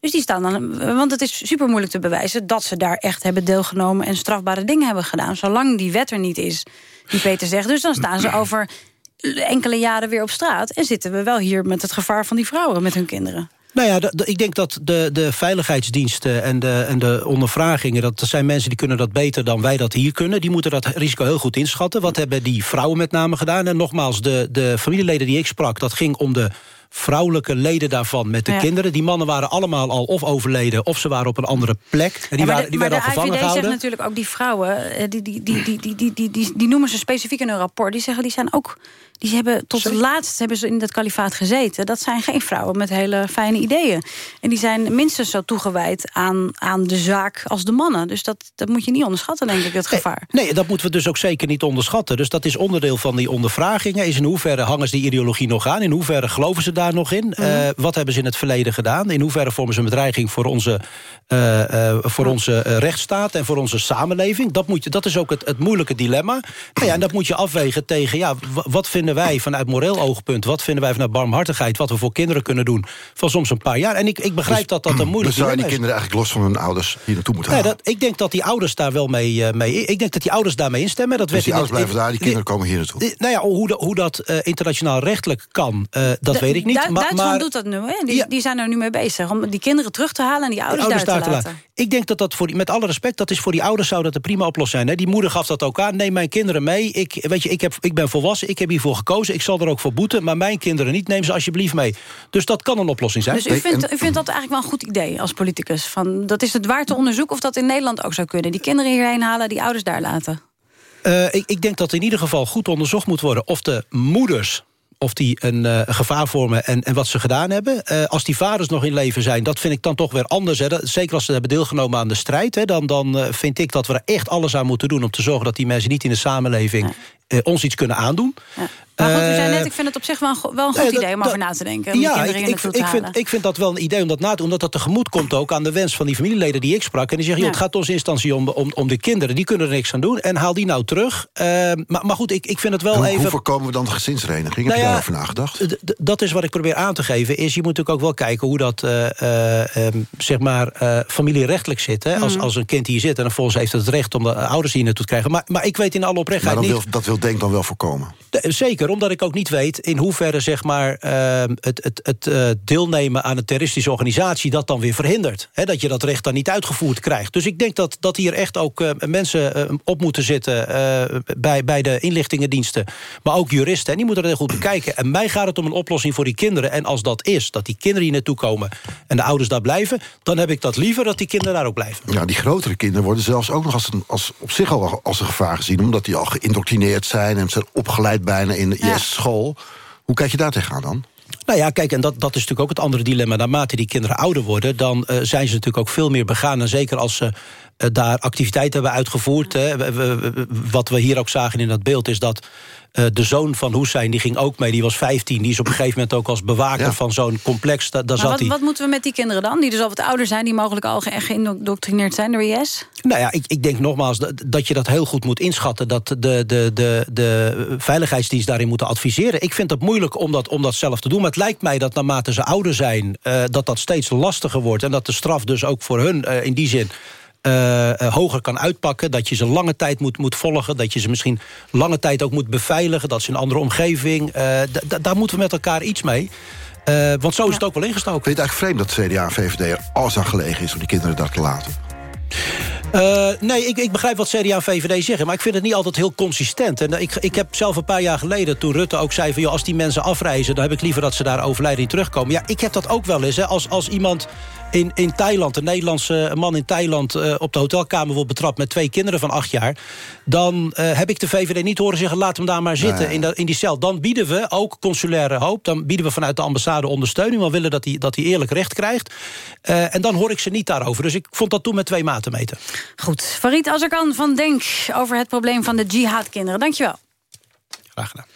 Dus die staan dan... Want het is super moeilijk te bewijzen dat ze daar echt hebben deelgenomen... en strafbare dingen hebben gedaan. Zolang die wet er niet is, die Peter zegt. Dus dan staan ze over enkele jaren weer op straat... en zitten we wel hier met het gevaar van die vrouwen met hun kinderen. Nou ja, ik denk dat de, de veiligheidsdiensten en de, en de ondervragingen... dat zijn mensen die kunnen dat beter dan wij dat hier kunnen. Die moeten dat risico heel goed inschatten. Wat hebben die vrouwen met name gedaan? En nogmaals, de, de familieleden die ik sprak... dat ging om de vrouwelijke leden daarvan met de kinderen. Die mannen waren allemaal al of overleden... of ze waren op een andere plek. En die, ja, waren, die werden al gevangen gehouden. zegt natuurlijk ook die vrouwen... eh, die, die, die, die, die, die, die, die, die noemen ze specifiek in hun rapport. Die zeggen die zijn ook... Die hebben tot het laatst hebben ze in dat kalifaat gezeten. Dat zijn geen vrouwen met hele fijne ideeën. En die zijn minstens zo toegewijd aan, aan de zaak als de mannen. Dus dat, dat moet je niet onderschatten, denk ik, het gevaar. Nee, dat moeten we dus ook zeker niet onderschatten. Dus dat is onderdeel van die ondervragingen. Is in hoeverre hangen ze die ideologie nog aan? In hoeverre geloven ze daar nog in? Mhm. Eh, wat hebben ze in het verleden gedaan? In hoeverre vormen ze een bedreiging voor onze, eh, eh, voor onze rechtsstaat... en voor onze samenleving? Dat, moet je, dat is ook het, het moeilijke dilemma. Nou ja, en dat moet je afwegen tegen... Ja, wat vinden wij vanuit moreel oogpunt? Wat vinden wij vanuit barmhartigheid? Wat we voor kinderen kunnen doen van soms een paar jaar? En ik, ik begrijp dat dat een moeilijk Dus zou je die dilemma is. kinderen eigenlijk los van hun ouders hier naartoe moeten Nee, halen? dat, ik denk dat die ouders daar wel mee, mee... Ik denk dat die ouders daarmee instemmen. Dat dus werd die in ouders blijven daar, die kinderen komen hier naartoe. Nou ja, hoe, dat- hoe dat internationaal rechtelijk kan, dat weet ik niet. Du- maar, Duitsland maar, doet dat nu, hè? Die, die zijn er nu mee bezig. Om die kinderen terug te halen en die ouders, ouders daar te laten. Ik denk dat dat voor die, met alle respect, dat is voor die ouders zou dat een prima oplossing zijn. Hè? Die moeder gaf dat ook aan. Neem mijn kinderen mee. Ik, weet je, ik, heb, ik ben volwassen, ik heb hiervoor gekozen. Ik zal er ook voor boeten, maar mijn kinderen niet. Neem ze alsjeblieft mee. Dus dat kan een oplossing zijn. Dus u vindt, u vindt dat eigenlijk wel een goed idee als politicus? Van, dat is het waard te onderzoeken of dat in Nederland ook zou kunnen. Die kinderen hierheen halen, die ouders daar laten. Eh, ik, ik denk dat in ieder geval goed onderzocht moet worden... of de moeders of die een eh, gevaar vormen en, en wat ze gedaan hebben. Eh, als die vaders nog in leven zijn, dat vind ik dan toch weer anders. Hè. Dat- zeker als ze hebben deelgenomen aan de strijd. Hè, dan, dan eh, vind ik dat we er echt alles aan moeten doen... om te zorgen dat die mensen niet in de samenleving ons iets kunnen aandoen. Maar goed, u zei Eh, net, ik vind het op zich wel een, go- wel een goed nee, dat- idee om dat- over na te denken. Om Ja, ik, ik, ik, te vind, halen. ik vind dat wel een idee om dat na te doen. Omdat dat tegemoet komt ook aan de wens van die familieleden die ik sprak. En die zeggen, joh, Ja. het gaat ons in instantie om, om, om de kinderen. Die kunnen er niks aan doen. En haal die nou terug. Eh, maar, maar goed, ik, ik vind het wel hoe, even... hoe voorkomen we dan de gezinshereniging? Heb Nou je ja, daarover nagedacht? Dat is wat ik probeer aan te geven. Is je moet natuurlijk ook wel kijken hoe dat eh, eh, ehm, zeg maar, eh, familierechtelijk zit. Hè? Als, Mhm. als een kind hier zit en vervolgens heeft het recht om de ouders hier naartoe te krijgen. Maar, maar ik weet in alle Maar oprechtheid dan niet. wil, dat wil Denk dan wel voorkomen. De- Zeker, omdat ik ook niet weet in hoeverre zeg maar, ehm, het, het, het eh, deelnemen aan een terroristische organisatie dat dan weer verhindert. Dat je dat recht dan niet uitgevoerd krijgt. Dus ik denk dat, dat hier echt ook eh, mensen eh, op moeten zitten eh, bij, bij de inlichtingendiensten. Maar ook juristen, en die moeten er heel goed bekijken. En mij gaat het om een oplossing voor die kinderen. En als dat is, dat die kinderen hier naartoe komen en de ouders daar blijven... dan heb ik dat liever dat die kinderen daar ook blijven. Ja, die grotere kinderen worden zelfs ook nog als, als op zich al als een gevaar gezien... omdat die al geïndoctrineerd zijn en zijn opgeleid bijna in de IS-school. Hoe kijk je daar tegenaan dan? Nou ja, kijk, en dat, dat is natuurlijk ook het andere dilemma. Naarmate die kinderen ouder worden, dan eh, zijn ze natuurlijk ook veel meer begaan. En zeker als ze eh, daar activiteiten hebben uitgevoerd. Hè. We- we- we- wat we hier ook zagen in dat beeld is dat eh, de zoon van Hussein, die ging ook mee, die was 15. Die is op een gegeven moment ook als bewaker van zo'n complex, da- daar Maar zat wat, hij. wat moeten we met die kinderen dan? Die dus al wat ouder zijn, die mogelijk al ge- geïndoctrineerd zijn door IS? Nou ja, ik, ik denk nogmaals dat, dat je dat heel goed moet inschatten... dat de, de, de, de veiligheidsdienst daarin moeten adviseren. Ik vind het moeilijk om dat, om dat zelf te doen. Maar het lijkt mij dat naarmate ze ouder zijn... eh, dat dat steeds lastiger wordt. En dat de straf dus ook voor hun eh, in die zin... eh, hoger kan uitpakken, dat je ze lange tijd moet, moet volgen... dat je ze misschien lange tijd ook moet beveiligen... dat ze in een andere omgeving... eh, daar moeten we met elkaar iets mee. Want zo is het ook wel ingestoken. Vind je het eigenlijk vreemd dat CDA en VVD er alles aan gelegen is... om die kinderen daar te laten? Nee, ik, ik begrijp wat CDA en VVD zeggen... maar ik vind het niet altijd heel consistent. En ik, ik heb zelf een paar jaar geleden, toen Rutte ook zei... van joh, als die mensen afreizen, dan heb ik liever dat ze daar overlijden en terugkomen. Ja, ik heb dat ook wel eens. Hè. Als, als iemand in, in Thailand, een Nederlandse man in Thailand... eh, op de hotelkamer wordt betrapt met twee kinderen van acht jaar... dan eh, heb ik de VVD niet horen zeggen... laat hem daar maar zitten Nee. in, dat, in die cel. Dan bieden we ook consulaire hoop. Dan bieden we vanuit de ambassade ondersteuning. We willen dat hij dat hij eerlijk recht krijgt. Eh, en dan hoor ik ze niet daarover. Dus ik vond dat toen met twee maten meten. Goed, Farid Azarkan van Denk over het probleem van de jihadkinderen. Dankjewel. Graag gedaan.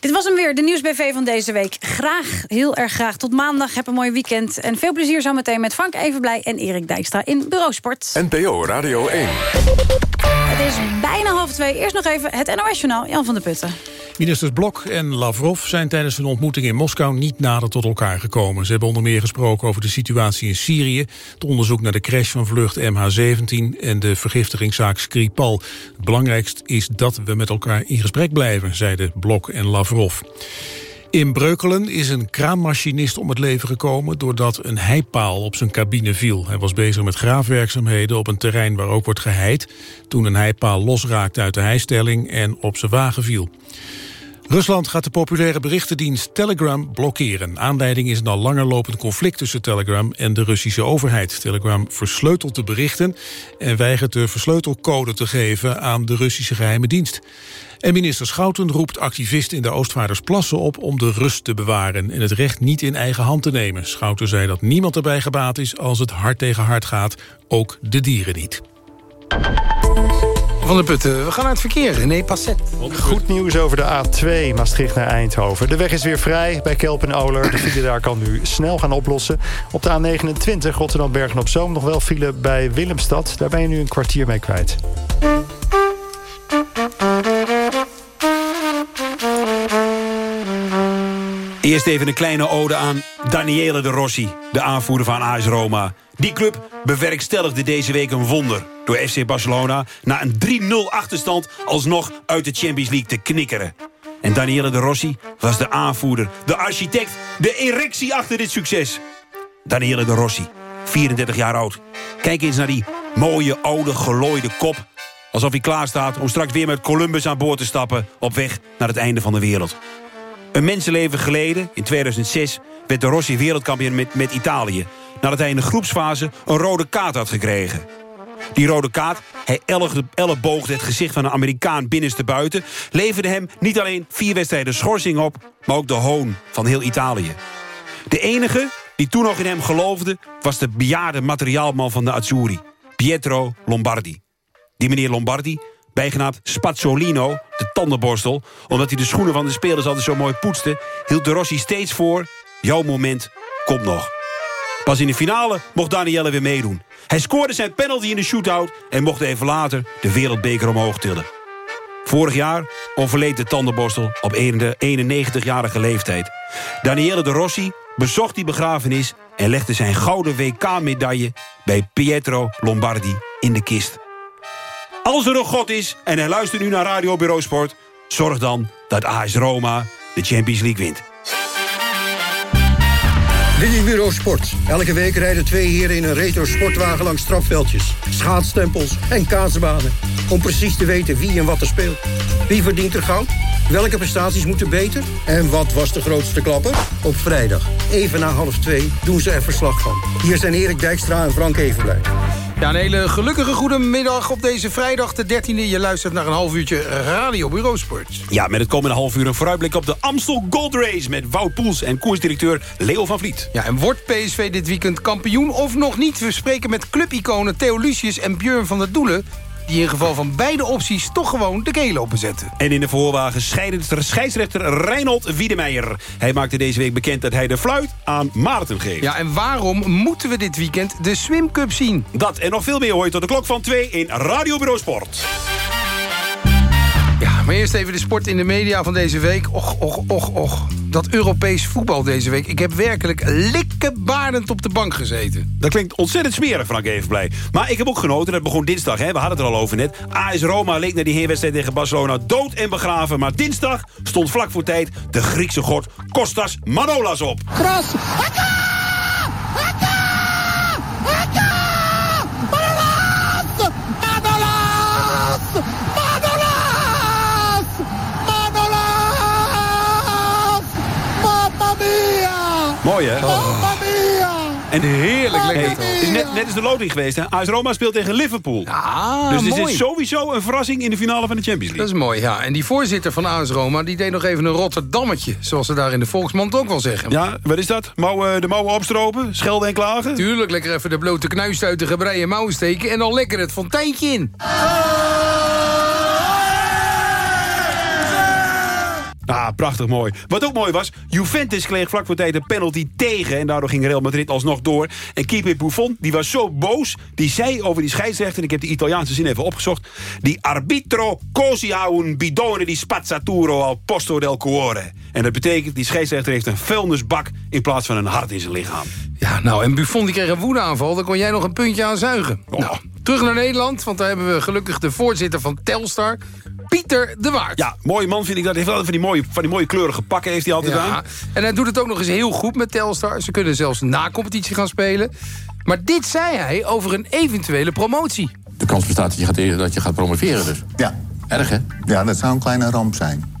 Dit was hem weer, de nieuwsbv van deze week. Graag, heel erg graag. Tot maandag, heb een mooi weekend. En veel plezier zometeen met Frank Evenblij en Erik Dijkstra in Bureausport. NPO Radio 1. Het is bijna half twee. Eerst nog even het NOS-journaal, Jan van der Putten. Ministers Blok en Lavrov zijn tijdens hun ontmoeting in Moskou niet nader tot elkaar gekomen. Ze hebben onder meer gesproken over de situatie in Syrië, het onderzoek naar de crash van vlucht MH17 en de vergiftigingszaak Skripal. Het belangrijkst is dat we met elkaar in gesprek blijven, zeiden Blok en Lavrov. In Breukelen is een kraanmachinist om het leven gekomen... doordat een heipaal op zijn cabine viel. Hij was bezig met graafwerkzaamheden op een terrein waar ook wordt geheid... toen een heipaal losraakte uit de heistelling en op zijn wagen viel. Rusland gaat de populaire berichtendienst Telegram blokkeren. Aanleiding is een al langer lopend conflict tussen Telegram en de Russische overheid. Telegram versleutelt de berichten en weigert de versleutelcode te geven aan de Russische geheime dienst. En minister Schouten roept activisten in de Oostvaardersplassen op om de rust te bewaren en het recht niet in eigen hand te nemen. Schouten zei dat niemand erbij gebaat is als het hard tegen hard gaat, ook de dieren niet. Van de Putten, we gaan naar het verkeer. René Passet. Goed nieuws over de A2 Maastricht naar Eindhoven. De weg is weer vrij bij Kelpen-Oler. De file daar kan nu snel gaan oplossen. Op de A29 Rotterdam-Bergen-op-Zoom nog wel file bij Willemstad. Daar ben je nu een kwartier mee kwijt. Eerst even een kleine ode aan Daniele de Rossi, de aanvoerder van AS Roma. Die club bewerkstelligde deze week een wonder... door FC Barcelona na een 3-0 achterstand alsnog uit de Champions League te knikkeren. En Daniele de Rossi was de aanvoerder, de architect... de erectie achter dit succes. Daniele de Rossi, 34 jaar oud. Kijk eens naar die mooie, oude, gelooide kop. Alsof hij klaar staat om straks weer met Columbus aan boord te stappen... op weg naar het einde van de wereld. Een mensenleven geleden, in 2006, werd de Rossi wereldkampioen met, Italië... nadat hij in de groepsfase een rode kaart had gekregen. Die rode kaart, hij elleboogde het gezicht van een Amerikaan binnenste buiten... leverde hem niet alleen vier wedstrijden schorsing op... maar ook de hoon van heel Italië. De enige die toen nog in hem geloofde... was de bejaarde materiaalman van de Azzurri, Pietro Lombardi. Die meneer Lombardi bijgenaamd Spazzolino, de tandenborstel... omdat hij de schoenen van de spelers altijd zo mooi poetste... hield de Rossi steeds voor, jouw moment komt nog. Pas in de finale mocht Danielle weer meedoen. Hij scoorde zijn penalty in de shootout... en mocht even later de wereldbeker omhoog tillen. Vorig jaar overleed de tandenborstel op 91-jarige leeftijd. Daniele de Rossi bezocht die begrafenis... en legde zijn gouden WK-medaille bij Pietro Lombardi in de kist. Als er een God is en hij luistert nu naar Radio Bureau Sport... zorg dan dat AS Roma de Champions League wint. Dit is Bureau Sport. Elke week rijden twee heren in een retro sportwagen langs strafveldjes, schaatsstempels en kaatsbanen. Om precies te weten wie en wat er speelt. Wie verdient er goud? Welke prestaties moeten beter? En wat was de grootste klapper? Op vrijdag, even na half twee, doen ze er verslag van. Hier zijn Erik Dijkstra en Frank Evenblij. Ja, een hele gelukkige goede middag op deze vrijdag de 13e. Je luistert naar een half uurtje Radio Bureau Sport. Ja, met het komende half uur een vooruitblik op de Amstel Gold Race... met Wout Poels en koersdirecteur Leo van Vliet. Ja, en wordt PSV dit weekend kampioen of nog niet? We spreken met clubiconen Theo Lucius en Björn van der Doelen die in geval van beide opties toch gewoon de keel openzetten. En in de voorwagen scheidsrechter Reinhold Wiedemeijer. Hij maakte deze week bekend dat hij de fluit aan Maarten geeft. Ja, en waarom moeten we dit weekend de Swim Cup zien? Dat en nog veel meer hoor je tot de klok van 2 in Radio Bureau Sport. Maar eerst even de sport in de media van deze week. Och, och, och, och. Dat Europees voetbal deze week. Ik heb werkelijk likkebarend op de bank gezeten. Dat klinkt ontzettend smerig, Frank Evenblij. Maar ik heb ook genoten, dat begon dinsdag, hè? we hadden het er al over net. AS Roma leek naar die heerwedstrijd tegen Barcelona dood en begraven. Maar dinsdag stond vlak voor tijd de Griekse god Kostas Manolas op. Kras! Mooi, hè? Mamma mia! En heerlijk lekker. het is net, net als de loting geweest, hè? AS Roma speelt tegen Liverpool. Ja, dus dit mooi. is sowieso een verrassing in de finale van de Champions League. Dat is mooi, ja. En die voorzitter van AS Roma, die deed nog even een Rotterdammetje. Zoals ze daar in de Volksmond ook wel zeggen. Ja, wat is dat? Mouwen, de mouwen opstropen, schelden en klagen? Tuurlijk, lekker even de blote knuist uit de gebreide mouwen steken... en dan lekker het fonteintje in. Ah, prachtig mooi. Wat ook mooi was, Juventus kreeg vlak voor tijd een penalty tegen... en daardoor ging Real Madrid alsnog door. En keeper Buffon, die was zo boos, die zei over die scheidsrechter... en ik heb de Italiaanse zin even opgezocht... die arbitro così un bidone di spazzatura al posto del cuore. En dat betekent, die scheidsrechter heeft een vuilnisbak... in plaats van een hart in zijn lichaam. Ja, nou, en Buffon die kreeg een woedeaanval. Daar kon jij nog een puntje aan zuigen. Nou, terug naar Nederland, want daar hebben we gelukkig de voorzitter van Telstar... Pieter de Waard. Ja, mooie man vind ik dat. Hij heeft altijd van die mooie, van die mooie kleurige pakken heeft hij altijd Ja, aan. en hij doet het ook nog eens heel goed met Telstar. Ze kunnen zelfs na competitie gaan spelen. Maar dit zei hij over een eventuele promotie. De kans bestaat dat je gaat, dat je gaat promoveren dus. Ja. Erg, hè? Ja, dat zou een kleine ramp zijn.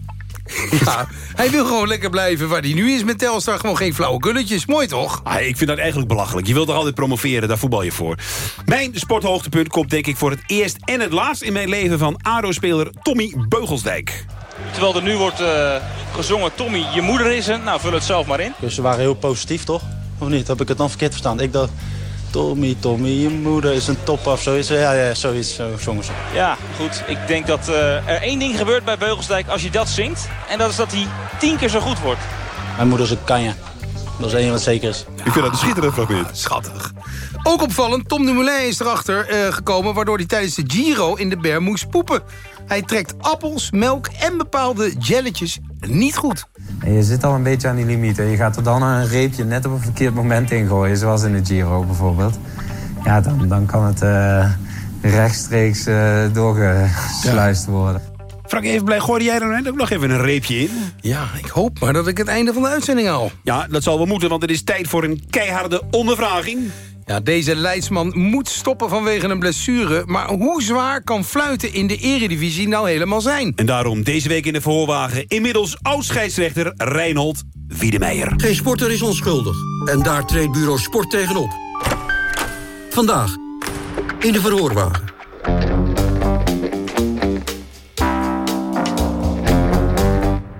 Ja, hij wil gewoon lekker blijven waar hij nu is met Telstar. Gewoon geen flauwe kulletjes. Mooi toch? Ah, ik vind dat eigenlijk belachelijk. Je wilt toch altijd promoveren, daar voetbal je voor. Mijn sporthoogtepunt komt denk ik voor het eerst en het laatst in mijn leven... van ADO-speler Tommy Beugelsdijk. Terwijl er nu wordt eh, gezongen, Tommy, je moeder is een. Nou, vul het zelf maar in. Dus ze waren heel positief, toch? Of niet? Heb ik het dan verkeerd verstaan? Ik dacht, Tommy, Tommy, je moeder is een top of zoiets. Ja, ja, zoiets, zo zongen ze. Ja, goed. Ik denk dat eh, er één ding gebeurt bij Beugelsdijk als je dat zingt. En dat is dat hij tien keer zo goed wordt. Mijn moeder is een kanja. Dat is één wat zeker is. Ik vind dat een schitterend fragment. Schattig. Ook opvallend, Tom Dumoulin is erachter eh, gekomen... waardoor hij tijdens de Giro in de ber moest poepen. Hij trekt appels, melk en bepaalde jelletjes niet goed. En je zit al een beetje aan die limiet. En je gaat er dan een reepje net op een verkeerd moment in gooien. Zoals in de Giro bijvoorbeeld. Ja, dan, dan kan het eh, rechtstreeks eh, doorgesluist worden. Frank, even blij, gooi jij er net ook nog even een reepje in? Ja, ik hoop maar dat ik het einde van de uitzending haal. Ja, dat zal wel moeten, want het is tijd voor een keiharde ondervraging. Ja, deze Leidsman moet stoppen vanwege een blessure. Maar hoe zwaar kan fluiten in de eredivisie nou helemaal zijn? En daarom deze week in de verhoorwagen... inmiddels oud-scheidsrechter Reinhold Wiedemeijer. Geen sporter is onschuldig. En daar treedt bureau Sport tegenop. Vandaag, in de verhoorwagen.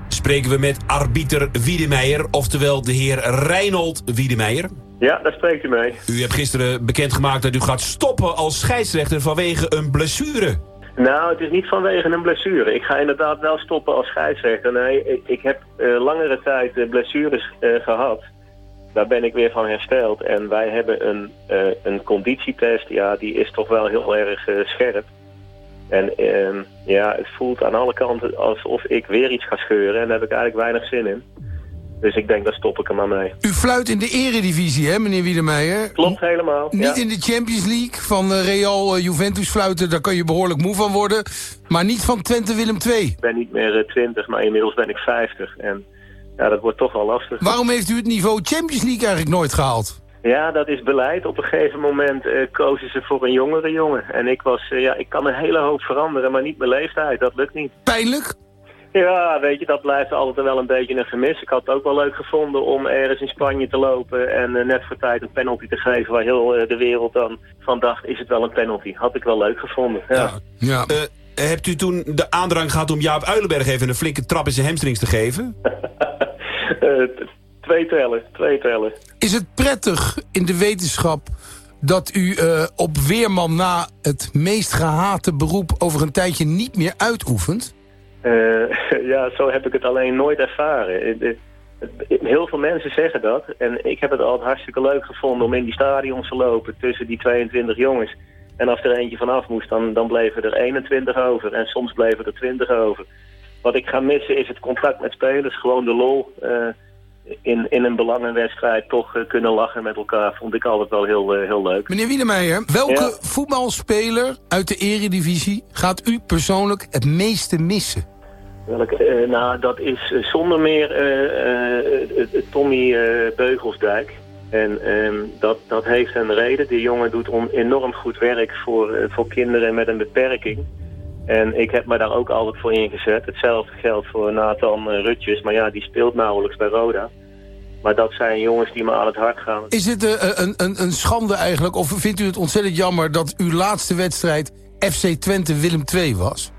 Spreken we met arbiter Wiedemeijer, oftewel de heer Reinhold Wiedemeijer. Ja, daar spreekt u mee. U hebt gisteren bekendgemaakt dat u gaat stoppen als scheidsrechter vanwege een blessure. Nou, het is niet vanwege een blessure. Ik ga inderdaad wel stoppen als scheidsrechter. Nee, ik, heb eh, langere tijd eh, blessures eh, gehad. Daar ben ik weer van hersteld. En wij hebben een, een conditietest. Ja, die is toch wel heel erg scherp. En ehm, ja, het voelt aan alle kanten alsof ik weer iets ga scheuren. En daar heb ik eigenlijk weinig zin in. Dus ik denk, daar stop ik er maar mee. U fluit in de eredivisie, hè, meneer Wiedemeijer? Klopt helemaal. Niet ja. in de Champions League van eh, Real eh, Juventus fluiten. Daar kan je behoorlijk moe van worden. Maar niet van Twente Willem II. Ik ben niet meer eh, 20, maar inmiddels ben ik 50. En ja, dat wordt toch wel lastig. Waarom heeft u het niveau Champions League eigenlijk nooit gehaald? Ja, dat is beleid. Op een gegeven moment eh, kozen ze voor een jongere jongen. En ik was, eh, ja, ik kan een hele hoop veranderen, maar niet mijn leeftijd. Dat lukt niet. Pijnlijk? Ja, weet je, dat blijft altijd wel een beetje een gemis. Ik had het ook wel leuk gevonden om ergens in Spanje te lopen en eh, net voor tijd een penalty te geven waar heel eh, de wereld dan van dacht, is het wel een penalty? Had ik wel leuk gevonden. Ja. Ja. Eh, hebt u toen de aandrang gehad om Jaap Uilenberg even een flinke trap in zijn hamstrings te geven? Eh, twee tellen, twee tellen. Is het prettig in de wetenschap dat u eh, op Weerman na het meest gehate beroep over een tijdje niet meer uitoefent? Eh, ja, zo heb ik het alleen nooit ervaren. Eh, Heel veel mensen zeggen dat. En ik heb het altijd hartstikke leuk gevonden om in die stadions te lopen tussen die 22 jongens. En als er eentje vanaf moest, dan, dan bleven er 21 over. En soms bleven er 20 over. Wat ik ga missen is het contact met spelers. Gewoon de lol. eh, in, in een belangenwedstrijd toch eh, kunnen lachen met elkaar. Vond ik altijd wel heel, eh, heel leuk. Meneer Wiedemeijer, welke Ja. voetbalspeler uit de eredivisie gaat u persoonlijk het meeste missen? Welke, eh, nou, dat is zonder meer Tommy Beugelsdijk. En ehm, dat, dat heeft een reden. Die jongen doet enorm goed werk voor, voor kinderen met een beperking. En ik heb me daar ook altijd voor ingezet. Hetzelfde geldt voor Nathan eh, Rutjes. Maar ja, die speelt nauwelijks bij Roda. Maar dat zijn jongens die me aan het hart gaan. Is het eh, een, een, een schande eigenlijk, of vindt u het ontzettend jammer... dat uw laatste wedstrijd FC Twente Willem II was?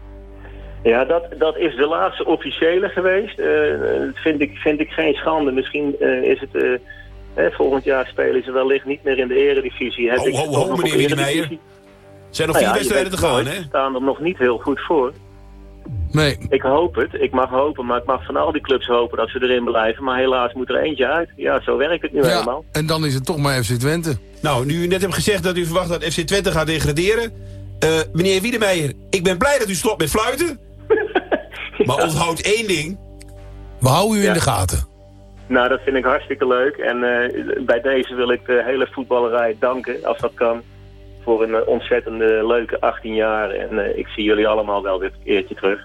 Ja, dat, dat is de laatste officiële geweest. Eh, dat vind ik, vind ik geen schande. Misschien eh, is het... eh, hè, volgend jaar spelen ze wellicht niet meer in de eredivisie. Heb Ho, ik ho, toch ho, meneer Wiedemeijer. Er zijn nog Nou vier wedstrijden te gaan, nooit. hè? staan er nog niet heel goed voor. Nee. Ik hoop het. Ik mag hopen. Maar ik mag van al die clubs hopen dat ze erin blijven. Maar helaas moet er eentje uit. Ja, zo werkt het nu Ja, helemaal. en dan is het toch maar FC Twente. Nou, nu u net hebt gezegd dat u verwacht dat FC Twente gaat degraderen. eh, meneer Wiedemeijer, ik ben blij dat u stopt met fluiten. maar onthoud één ding. We houden u Ja. in de gaten. Nou, dat vind ik hartstikke leuk. En eh, bij deze wil ik de hele voetballerij danken, als dat kan. Voor een eh, ontzettende leuke 18 jaar. En eh, ik zie jullie allemaal wel weer een keertje terug.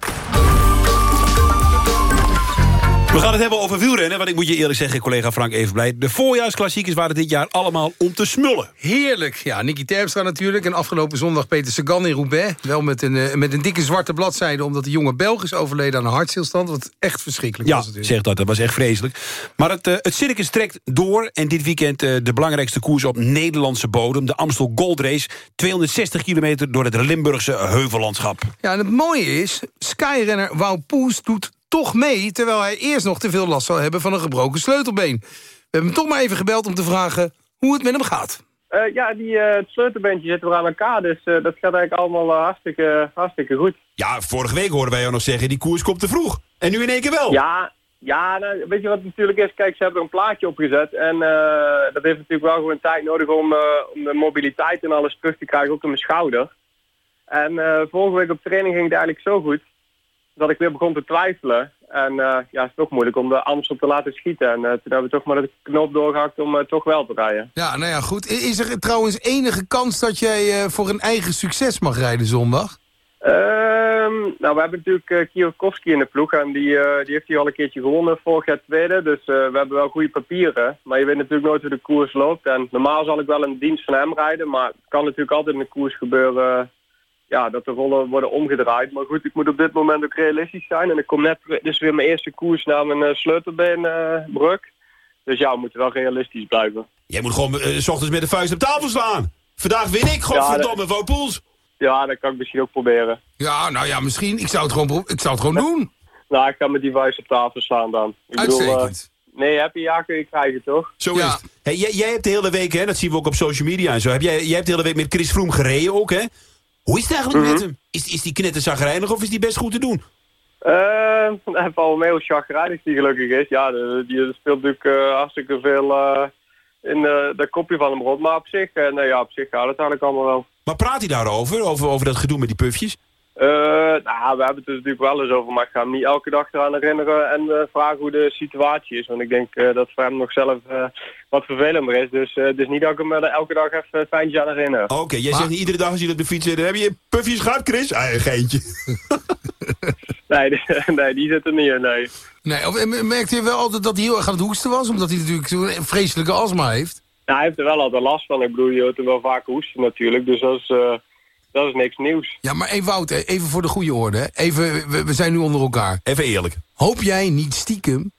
We gaan het hebben over wielrennen, want ik moet je eerlijk zeggen, collega Frank Evenblij... de voorjaarsklassiekers waren dit jaar allemaal om te smullen. Heerlijk. Ja, Nicky Terpstra natuurlijk. En afgelopen zondag Peter Sagan in Roubaix. Wel met een, eh, met een dikke zwarte bladzijde... omdat de jonge Belg is overleden aan een hartstilstand. Wat echt verschrikkelijk Ja, was het. zeg dat. Dat was echt vreselijk. Maar het, eh, het circus trekt door. En dit weekend eh, de belangrijkste koers op Nederlandse bodem. De Amstel Gold Race. 260 kilometer door het Limburgse heuvellandschap. Ja, en het mooie is, Skyrenner Wou Poes doet toch mee... terwijl hij eerst nog te veel last zal hebben van een gebroken sleutelbeen. We hebben hem toch maar even gebeld om te vragen hoe het met hem gaat. Eh, ja, die, eh, het sleutelbeentje zitten weer aan elkaar, dus eh, dat gaat eigenlijk allemaal hartstikke, hartstikke goed. Ja, vorige week hoorden wij jou nog zeggen... die koers komt te vroeg. En nu in één keer wel. Ja, ja nou, weet je wat het natuurlijk is? Kijk, ze hebben er een plaatje opgezet en eh, dat heeft natuurlijk wel gewoon tijd nodig om, eh, om de mobiliteit en alles terug te krijgen, ook in mijn schouder. En eh, vorige week op training ging het eigenlijk zo goed dat ik weer begon te twijfelen. En eh, ja, het is toch moeilijk om de Amstel te laten schieten. En eh, toen hebben we toch maar de knop doorgehakt om eh, toch wel te rijden. Ja, nou ja, goed. Is er trouwens enige kans dat jij voor een eigen succes mag rijden zondag? Ehm, nou, we hebben natuurlijk uh, Kierkowski in de ploeg en die, die heeft hier al een keertje gewonnen, vorig jaar tweede. Dus we hebben wel goede papieren. Maar je weet natuurlijk nooit hoe de koers loopt. En normaal zal ik wel in dienst van hem rijden, maar het kan natuurlijk altijd in de koers gebeuren ja, dat de rollen worden omgedraaid. Maar goed, ik moet op dit moment ook realistisch zijn. En ik kom net, is weer mijn eerste koers na mijn uh, sleutelbeenbruk. dus ja, we moeten wel realistisch blijven. Jij moet gewoon eh, s ochtends met de vuist op tafel slaan. Vandaag win ik, godverdomme, Wout Poels. Ja, dat kan ik misschien ook proberen. Ja, nou ja, misschien. Ik zou het gewoon, ik zou het gewoon doen. Nou, ik ga met die vuist op tafel slaan dan. Ik Uitstekend. eh, nee, heb je ja kun je krijgen, toch? Zo is het. Hey, jij, jij hebt de hele week, hè, dat zien we ook op social media en zo... Heb jij, jij hebt de hele week met Chris Froome gereden ook, hè? Hoe is het eigenlijk Mhm. met hem? Is, is die knetter zagrijnig of is die best goed te doen? Eh, hij valt me heel chagrijnig die gelukkig is. Ja, die speelt natuurlijk eh, hartstikke veel eh, in de kopje van hem rond. Maar op zich, nee, ja, op zich gaat het eigenlijk allemaal wel. Maar praat hij daarover? Over, over dat gedoe met die pufjes? Eh, nou, we hebben het er natuurlijk wel eens over, maar ik ga hem niet elke dag eraan herinneren en eh, vragen hoe de situatie is. Want ik denk eh, dat voor hem nog zelf eh, wat vervelender is. Dus eh, het is niet dat ik hem er elke dag even fijntjes aan herinner. Oké, jij zegt niet iedere dag als je op de fiets zit... Heb je pufjes gehad, Chris? Ah, een geintje. Nee, die, nee, die zit er niet in, nee. Nee, of, merkte je wel altijd dat hij heel erg aan het hoesten was? Omdat hij natuurlijk zo'n vreselijke astma heeft. Nou, hij heeft er wel altijd last van. Ik bedoel, je hoort hem wel vaak hoesten natuurlijk. Dus dat is, eh, dat is niks nieuws. Ja, maar hey, Wout, even voor de goede orde. Even, we, we zijn nu onder elkaar. Even eerlijk. Hoop jij niet stiekem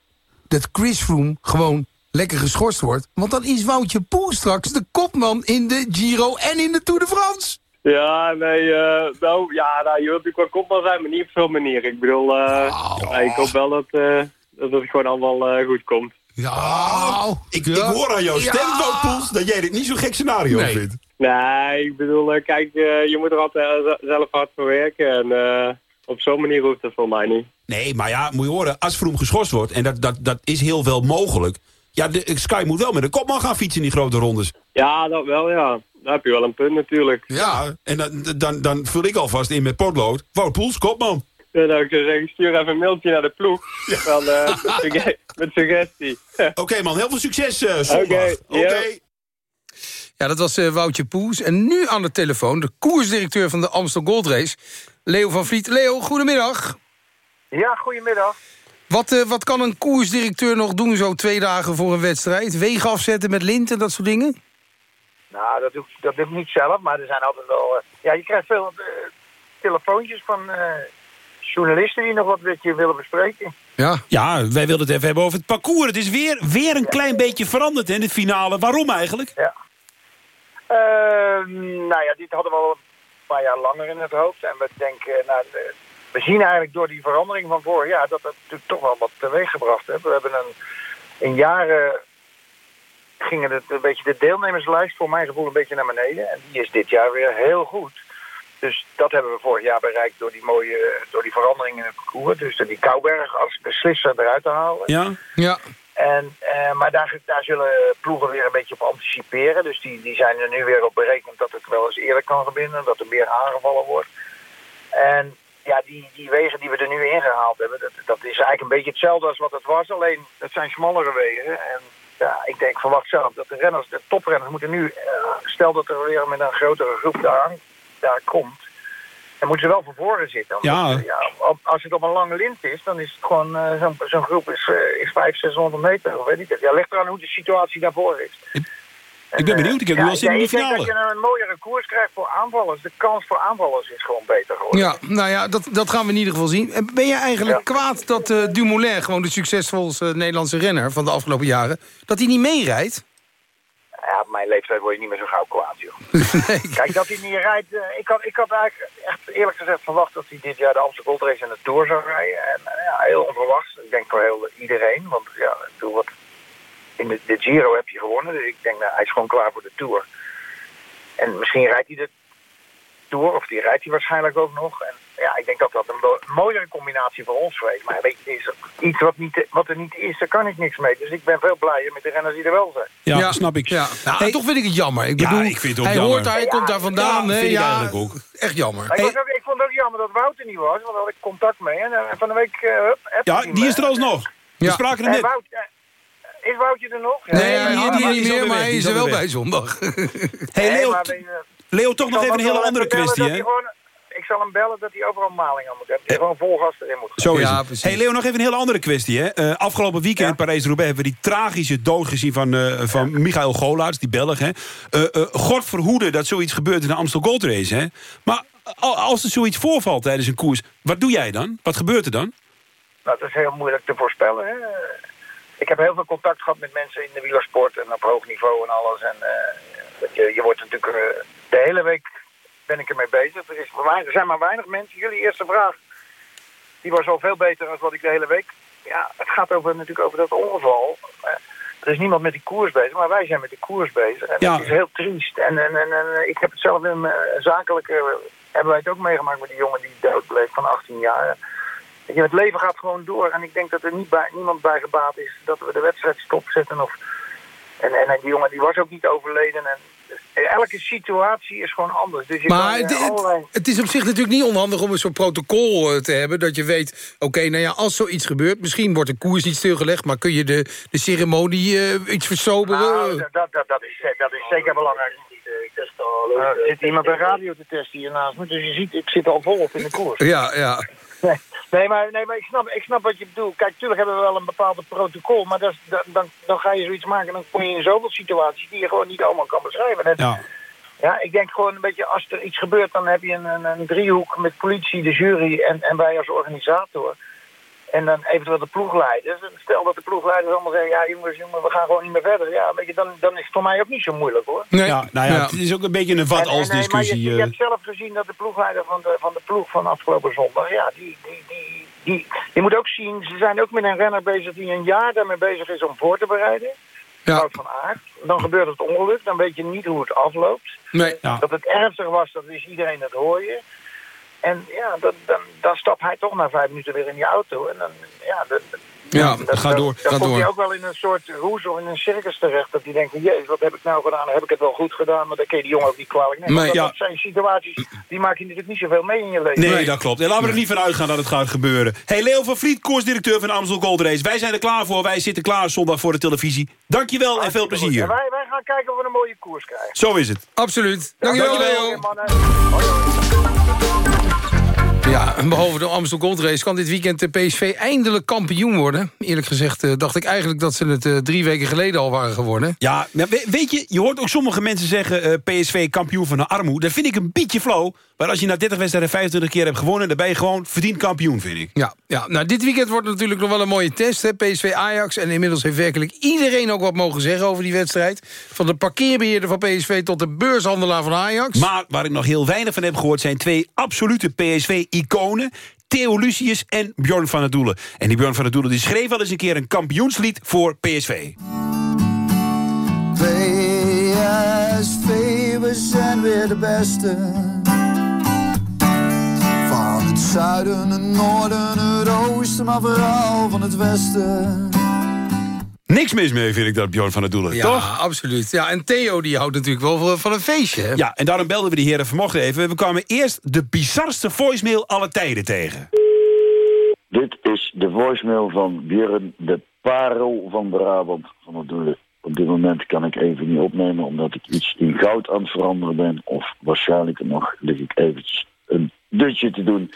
dat Chris Froome gewoon lekker geschorst wordt? Want dan is Woutje Poel straks de kopman in de Giro en in de Tour de France. Ja, nee, eh, nou, ja, nou, je wilt natuurlijk wel kopman zijn, maar niet op zo'n manier. Ik bedoel, eh, nee, ik hoop wel dat, eh, dat het gewoon allemaal eh, goed komt. Ja, ik, ik hoor aan jouw stem, Ja. Poels, dat jij dit niet zo'n gek scenario Nee. vindt. Nee, ik bedoel, eh, kijk, eh, je moet er altijd eh, zelf hard voor werken. En op zo'n manier hoeft het voor mij niet. Nee, maar ja, moet je horen, als Vroom geschorst wordt... en dat, dat, dat is heel wel mogelijk... ja, de, Sky moet wel met een kopman gaan fietsen in die grote rondes. Ja, dat wel, ja. Daar heb je wel een punt natuurlijk. Ja, en dan, dan, dan vul ik alvast in met potlood. Wout Poels, kopman. Ja, dan ik zou zeggen, stuur even een mailtje naar de ploeg. Dan, eh, met, sugge- met suggestie. Oké man, heel veel succes zondag. Oké, Oké. Ja, dat was eh, Woutje Poes. En nu aan de telefoon de koersdirecteur van de Amstel Gold Race, Leo van Vliet. Leo, goedemiddag. Ja, goedemiddag. Wat, eh, wat kan een koersdirecteur nog doen zo twee dagen voor een wedstrijd? Wegen afzetten met lint en dat soort dingen? Nou, dat doe, ik- dat doe ik niet zelf, maar er zijn altijd wel... eh, ja, je krijgt veel eh, telefoontjes van eh, journalisten die nog wat met je willen bespreken. Ja. ja, wij wilden het even hebben over het parcours. Het is weer, weer een klein beetje veranderd in de finale. Waarom eigenlijk? Ja. Ehm, nou ja, dit hadden we al een paar jaar langer in het hoofd. En we denken, nou, we zien eigenlijk door die verandering van vorig jaar dat dat natuurlijk toch wel wat teweeg gebracht heeft. We hebben een, in jaren gingen het een beetje de deelnemerslijst voor mijn gevoel een beetje naar beneden. En die is dit jaar weer heel goed. Dus dat hebben we vorig jaar bereikt door die mooie, door die verandering in het parcours. Dus door die Kouberg als beslisser eruit te halen. Ja. Ja. En, eh, maar daar, daar zullen ploegen weer een beetje op anticiperen. Dus die, die zijn er nu weer op berekend dat het wel eens eerder kan gebeuren. Dat er meer aangevallen wordt. En ja, die, die wegen die we er nu ingehaald hebben, dat, dat is eigenlijk een beetje hetzelfde als wat het was. Alleen het zijn smallere wegen. En ja, ik denk, verwacht zelf dat de renners, de toprenners moeten nu... eh, stel dat er weer met een grotere groep daar, daar komt... dan moeten ze wel voor voren zitten. Omdat, Ja. eh, op- als het op een lange lint is, dan is het gewoon... eh, zo'n groep is, eh, is 500, 600 meter, of weet ik het. Ja, ligt eraan hoe de situatie daarvoor is. Ik ben benieuwd, ik heb nu al zin in de Ik denk finale. dat je een mooiere koers krijgt voor aanvallers. De kans voor aanvallers is gewoon beter geworden. Ja, nou ja, dat, dat gaan we in ieder geval zien. En Ben je eigenlijk kwaad dat eh, Dumoulin, gewoon de succesvolste Nederlandse renner van de afgelopen jaren, dat hij niet meerijdt? Op mijn leeftijd word je niet meer zo gauw kwaad, joh. Kijk, dat hij niet rijdt... eh, ik, had, ik had eigenlijk echt eerlijk gezegd verwacht dat hij dit jaar de Amsterdam Gold Race en de Tour zou rijden. En eh, ja, heel onverwachts. Ik denk voor heel iedereen. Want ja, bedoel, wat, in de, de Giro heb je gewonnen. Dus ik denk, nou, hij is gewoon klaar voor de Tour. En misschien rijdt hij de Tour, of die rijdt hij waarschijnlijk ook nog. En ja, ik denk dat dat een mo- mooiere combinatie voor ons geweest. Maar weet je, is iets wat, niet, wat er niet is, daar kan ik niks mee. Dus ik ben veel blijer met de renners die er wel zijn. Ja, snap ik. Ja. Nou, toch vind ik het jammer. Ik Ja, bedoel, ik vind het ook hij jammer. hoort daar, hij komt daar vandaan. Ja, hè, vind ik ja, eigenlijk ook. Echt jammer. Ik, was ook, ik vond het ook jammer dat Wouter niet was, want daar had ik contact mee. En, eh, van de week... eh, hup, Ja, hij die is er alsnog. We Ja. spraken En net. Wout, eh, is Woutje er nog? Nee, Ja, die, ja, niet meer, maar hij is er wel bij zondag. Hey, Leo, Leo, toch nog even een hele andere kwestie, hè? Ik zal hem bellen dat hij overal maling aan moet hebben. Hij gewoon vol gas erin moet gaan. Zo is Ja, het. precies. Hey Leo, nog even een hele andere kwestie. Hè? Eh, afgelopen weekend in Parijs-Roubaix hebben we die tragische dood gezien van, eh van Michael Golaerts, die Belg. Hè? Eh, eh, God verhoede dat zoiets gebeurt in de Amstel Gold Race. Hè? Maar al- als er zoiets voorvalt tijdens een koers, wat doe jij dan? Wat gebeurt er dan? Nou, dat is heel moeilijk te voorspellen. Hè? Ik heb heel veel contact gehad met mensen in de wielersport en op hoog niveau en alles. En eh, je, je wordt natuurlijk eh, de hele week ben ik ermee bezig. Er, is, er zijn maar weinig mensen. Jullie eerste vraag, die was al veel beter dan wat ik de hele week. Ja, het gaat over, natuurlijk over dat ongeval. Eh, er is niemand met die koers bezig, maar wij zijn met de koers bezig. En Ja. dat is heel triest. En, en, en, en ik heb het zelf in mijn zakelijke... hebben wij het ook meegemaakt met die jongen die dood bleef van 18 jaar. Je, het leven gaat gewoon door. En ik denk dat er niet bij, niemand bij gebaat is dat we de wedstrijd stopzetten. Of, en, en, en die jongen die was ook niet overleden. En elke situatie is gewoon anders. Dus je Maar kan, het, eh, het- allerlei- het is op zich natuurlijk niet onhandig om een soort protocol eh, te hebben. Dat je weet, oké, nou ja, als zoiets gebeurt... misschien wordt de koers niet stilgelegd... maar kun je de, de ceremonie eh, iets versoberen? Nou, dat, dat, dat, is, dat is zeker belangrijk. Eh, Er zit iemand bij radio te testen hier naast me. Dus je ziet, ik zit al volop in de koers. ja, ja. Nee, nee, maar, nee, maar ik, snap, ik snap wat je bedoelt. Kijk, tuurlijk hebben we wel een bepaald protocol. Maar dat is, dan, dan, dan ga je zoiets maken... en dan kom je in zoveel situaties die je gewoon niet allemaal kan beschrijven. En, Ja. Ja, ik denk gewoon een beetje, als er iets gebeurt, dan heb je een, een, een driehoek met politie, de jury en, en wij als organisator. En dan eventueel de ploegleiders. En Stel dat de ploegleiders allemaal zeggen, ja jongens, jongens, we gaan gewoon niet meer verder. Ja, weet je, dan, dan is het voor mij ook niet zo moeilijk hoor. Ja, nou ja, het is ook een beetje een en, eh, Maar discussie. je, je eh. hebt zelf gezien dat de ploegleider van de, van de ploeg van afgelopen zondag, ja, die, die, die, die, je moet ook zien, ze zijn ook met een renner bezig die een jaar daarmee bezig is om voor te bereiden. Wout van Aert. Dan gebeurt het ongeluk, dan weet je niet hoe het afloopt. Nee. Dat het ernstig was, dat wist iedereen, dat hoor je. En ja, dan, dan, dan stapt hij toch na vijf minuten weer in die auto. En dan, ja, dat, Ja, dat- ga dan- door, Dan ga komt door. hij ook wel in een soort roes of in een circus terecht. Dat hij denkt, van, jezus, wat heb ik nou gedaan? Heb ik het wel goed gedaan? Maar dan kun je die jongen ook niet kwalijk nemen. Nee, ja. dat zijn situaties, die maak je natuurlijk niet zoveel mee in je leven. Nee, dat klopt. En laten we er niet van uitgaan dat het gaat gebeuren. Hey, Leo van Vliet, koersdirecteur van de Amstel Gold Race. Wij zijn er klaar voor. Wij zitten klaar zondag voor de televisie. Dankjewel en veel En plezier. wij, wij gaan kijken of we een mooie koers krijgen. Zo is het. Absoluut. Dankjewel, Dankjewel. Leo. Mannen. Ja, behalve de Amstel Gold Race kan dit weekend de PSV eindelijk kampioen worden. Eerlijk gezegd eh, dacht ik eigenlijk dat ze het eh, drie weken geleden al waren geworden. Ja, we- weet je, je hoort ook sommige mensen zeggen... eh, PSV kampioen van de armoede. Dat vind ik een beetje flauw. Maar als je na 30 wedstrijden 25 keer hebt gewonnen... dan ben je gewoon verdiend kampioen, vind ik. Ja, ja, nou dit weekend wordt natuurlijk nog wel een mooie test. Hè? PSV Ajax. En inmiddels heeft werkelijk iedereen ook wat mogen zeggen over die wedstrijd. Van de parkeerbeheerder van PSV tot de beurshandelaar van Ajax. Maar waar ik nog heel weinig van heb gehoord... zijn twee absolute PSV-iconen. Theo Lucius en Bjorn van der Doelen. En die Bjorn van der Doelen die schreef al eens een keer een kampioenslied voor PSV. PSV, we zijn weer de beste. Het zuiden, het noorden, het oosten, maar vooral van het westen. Niks mis mee vind ik dat, Bjorn van der Doelen. Ja, Toch? absoluut. Ja, en Theo die houdt natuurlijk wel van- een feestje. Hè? Ja, en daarom belden we de heren vanmorgen even. We kwamen eerst de bizarste voicemail alle tijden tegen. Dit is de voicemail van Björn, de parel van Brabant van het Doelen. op dit moment kan ik even niet opnemen omdat ik iets in goud aan het veranderen ben. Of waarschijnlijk nog lig ik eventjes een dutje te doen.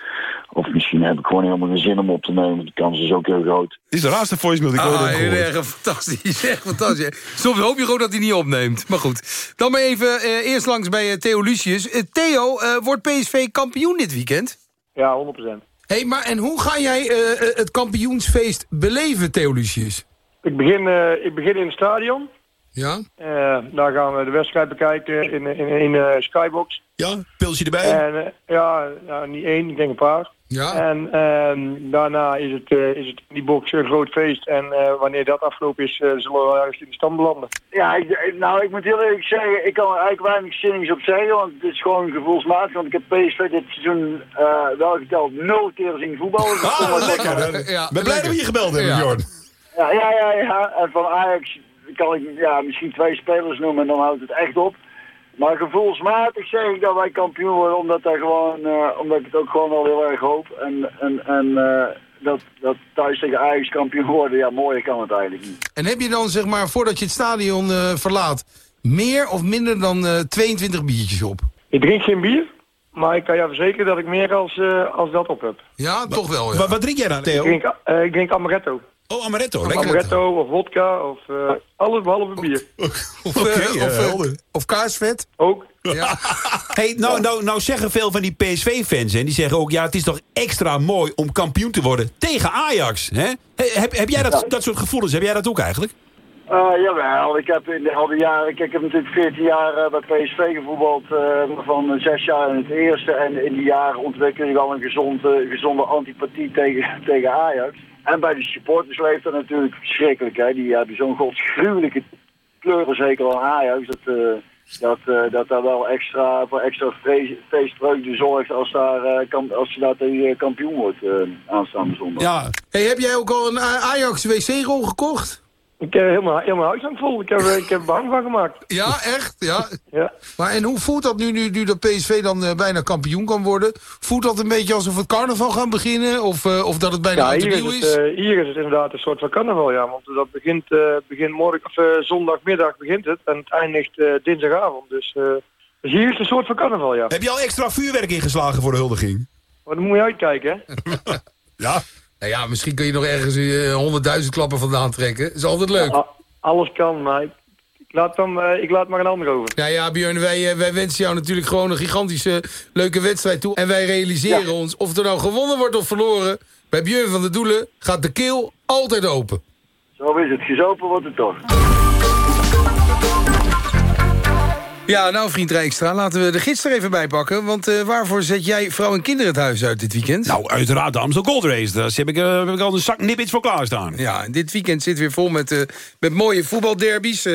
Of misschien heb ik gewoon helemaal geen zin om op te nemen. De kans is ook heel groot. Dit is de raarste voicemail die ik ooit Ah, heb heel gehoord. erg fantastisch. Echt fantastisch. Soms hoop je gewoon dat hij niet opneemt. Maar goed. Dan maar even eh, eerst langs bij eh, Theo Lucius. Eh, Theo, eh, wordt PSV kampioen dit weekend? Ja, 100%. hey, maar en hoe ga jij eh, het kampioensfeest beleven, Theo Lucius? Ik begin, eh, ik begin in het stadion. Ja? Eh, daar gaan we de wedstrijd bekijken in, in, in eh, Skybox. Ja, pilsje erbij? En, eh, ja, nou, niet één, ik denk een paar. Ja. En ehm, daarna is het, eh, is het in die box een groot feest. En eh, wanneer dat afgelopen is, eh, zullen we ergens in de stand belanden. Ja, ik, ik- nou, ik moet heel eerlijk zeggen, ik kan er eigenlijk weinig zinnings op zeggen, want het is gewoon gevoelsmatig. Want ik heb PSV dit seizoen wel geteld nul keer zien voetballen. Dus Ah, lekker. Ja, ben blij dat we je gebeld hebben, Ja. Bjorn. Ja, ja, ja, ja. En van Ajax kan ik ja, misschien twee spelers noemen en dan houdt het echt op. Maar gevoelsmatig zeg ik dat wij kampioen worden, omdat, daar gewoon, eh, omdat ik het ook gewoon wel heel erg hoop. En, en, en eh, dat, dat thuis tegen Ajax kampioen worden, ja, mooier kan het eigenlijk niet. En heb je dan, zeg maar, voordat je het stadion eh, verlaat... meer of minder dan eh, 22 biertjes op? Ik drink geen bier, maar ik kan je verzekeren dat ik meer als, eh, als dat op heb. Ja, toch wel, ja. Wat, wat drink jij dan, Ik Theo? drink, eh, ik drink amaretto. Oh, amaretto. Of Lekker. amaretto of vodka of eh, alles behalve bier. Of, Oké, ja, of, of kaarsvet? Ook. Ja. Hey, nou, nou, nou zeggen veel van die PSV-fans, en die zeggen ook... ja, het is toch extra mooi om kampioen te worden tegen Ajax, hè? He- Heb, heb jij dat, dat soort gevoelens? Heb jij dat ook eigenlijk? Eh jawel, ik heb in de al die jaren, kijk, ik heb natuurlijk 14 jaar eh, bij PSV gevoetbald, eh, van zes jaar in het eerste. En in die jaren ontwikkel je wel een gezonde, gezonde antipathie tegen, tegen Ajax. En bij de supporters leeft dat natuurlijk verschrikkelijk. Hè. Die hebben zo'n godsgruwelijke kleurenzeker aan Ajax. Dat, eh, dat, eh, dat daar wel extra, voor extra feest- feestvreugde zorgt als, daar, kamp- als je daar kampioen wordt aanstaande zondag. Ja. Heb jij ook al een Ajax wc-rol gekocht? Ik heb helemaal, helemaal huis aan vol. Ik heb, eh, ik heb er behang van gemaakt. Ja, echt? Ja. Ja. Maar en hoe voelt dat nu, nu, nu dat PSV dan eh, bijna kampioen kan worden? Voelt dat een beetje alsof het carnaval gaan beginnen? Of, eh, of dat het bijna Ja, hier is, het, eh, hier is het inderdaad een soort van carnaval, ja. Want dat begint, eh, begint morgen, of, eh, zondagmiddag begint het en het eindigt eh, dinsdagavond. Dus, eh, dus hier is het een soort van carnaval, ja. Heb je al extra vuurwerk ingeslagen voor de huldiging? Maar dan moet je uitkijken, hè. Ja. Nou ja, misschien kun je nog ergens eh, honderdduizend klappen vandaan trekken. is altijd leuk. Alles kan, maar ik, ik laat, dan, eh, ik laat maar een ander over. Ja, ja, Björn, wij, eh, wij wensen jou natuurlijk gewoon een gigantische leuke wedstrijd toe. En wij realiseren ons, of er nou gewonnen wordt of verloren... bij Björn van der Doelen gaat de keel altijd open. Zo is het, gezopen wordt het toch. Ja, nou vriend Rijkstra, laten we de gids er even bij pakken. Want eh, waarvoor zet jij vrouw en kinderen het huis uit dit weekend? Nou, uiteraard de Amstel Gold Race. Daar heb ik, eh, heb ik al een zak nibbits voor klaarstaan. Ja, dit weekend zit weer vol met, eh, met mooie voetbalderbies.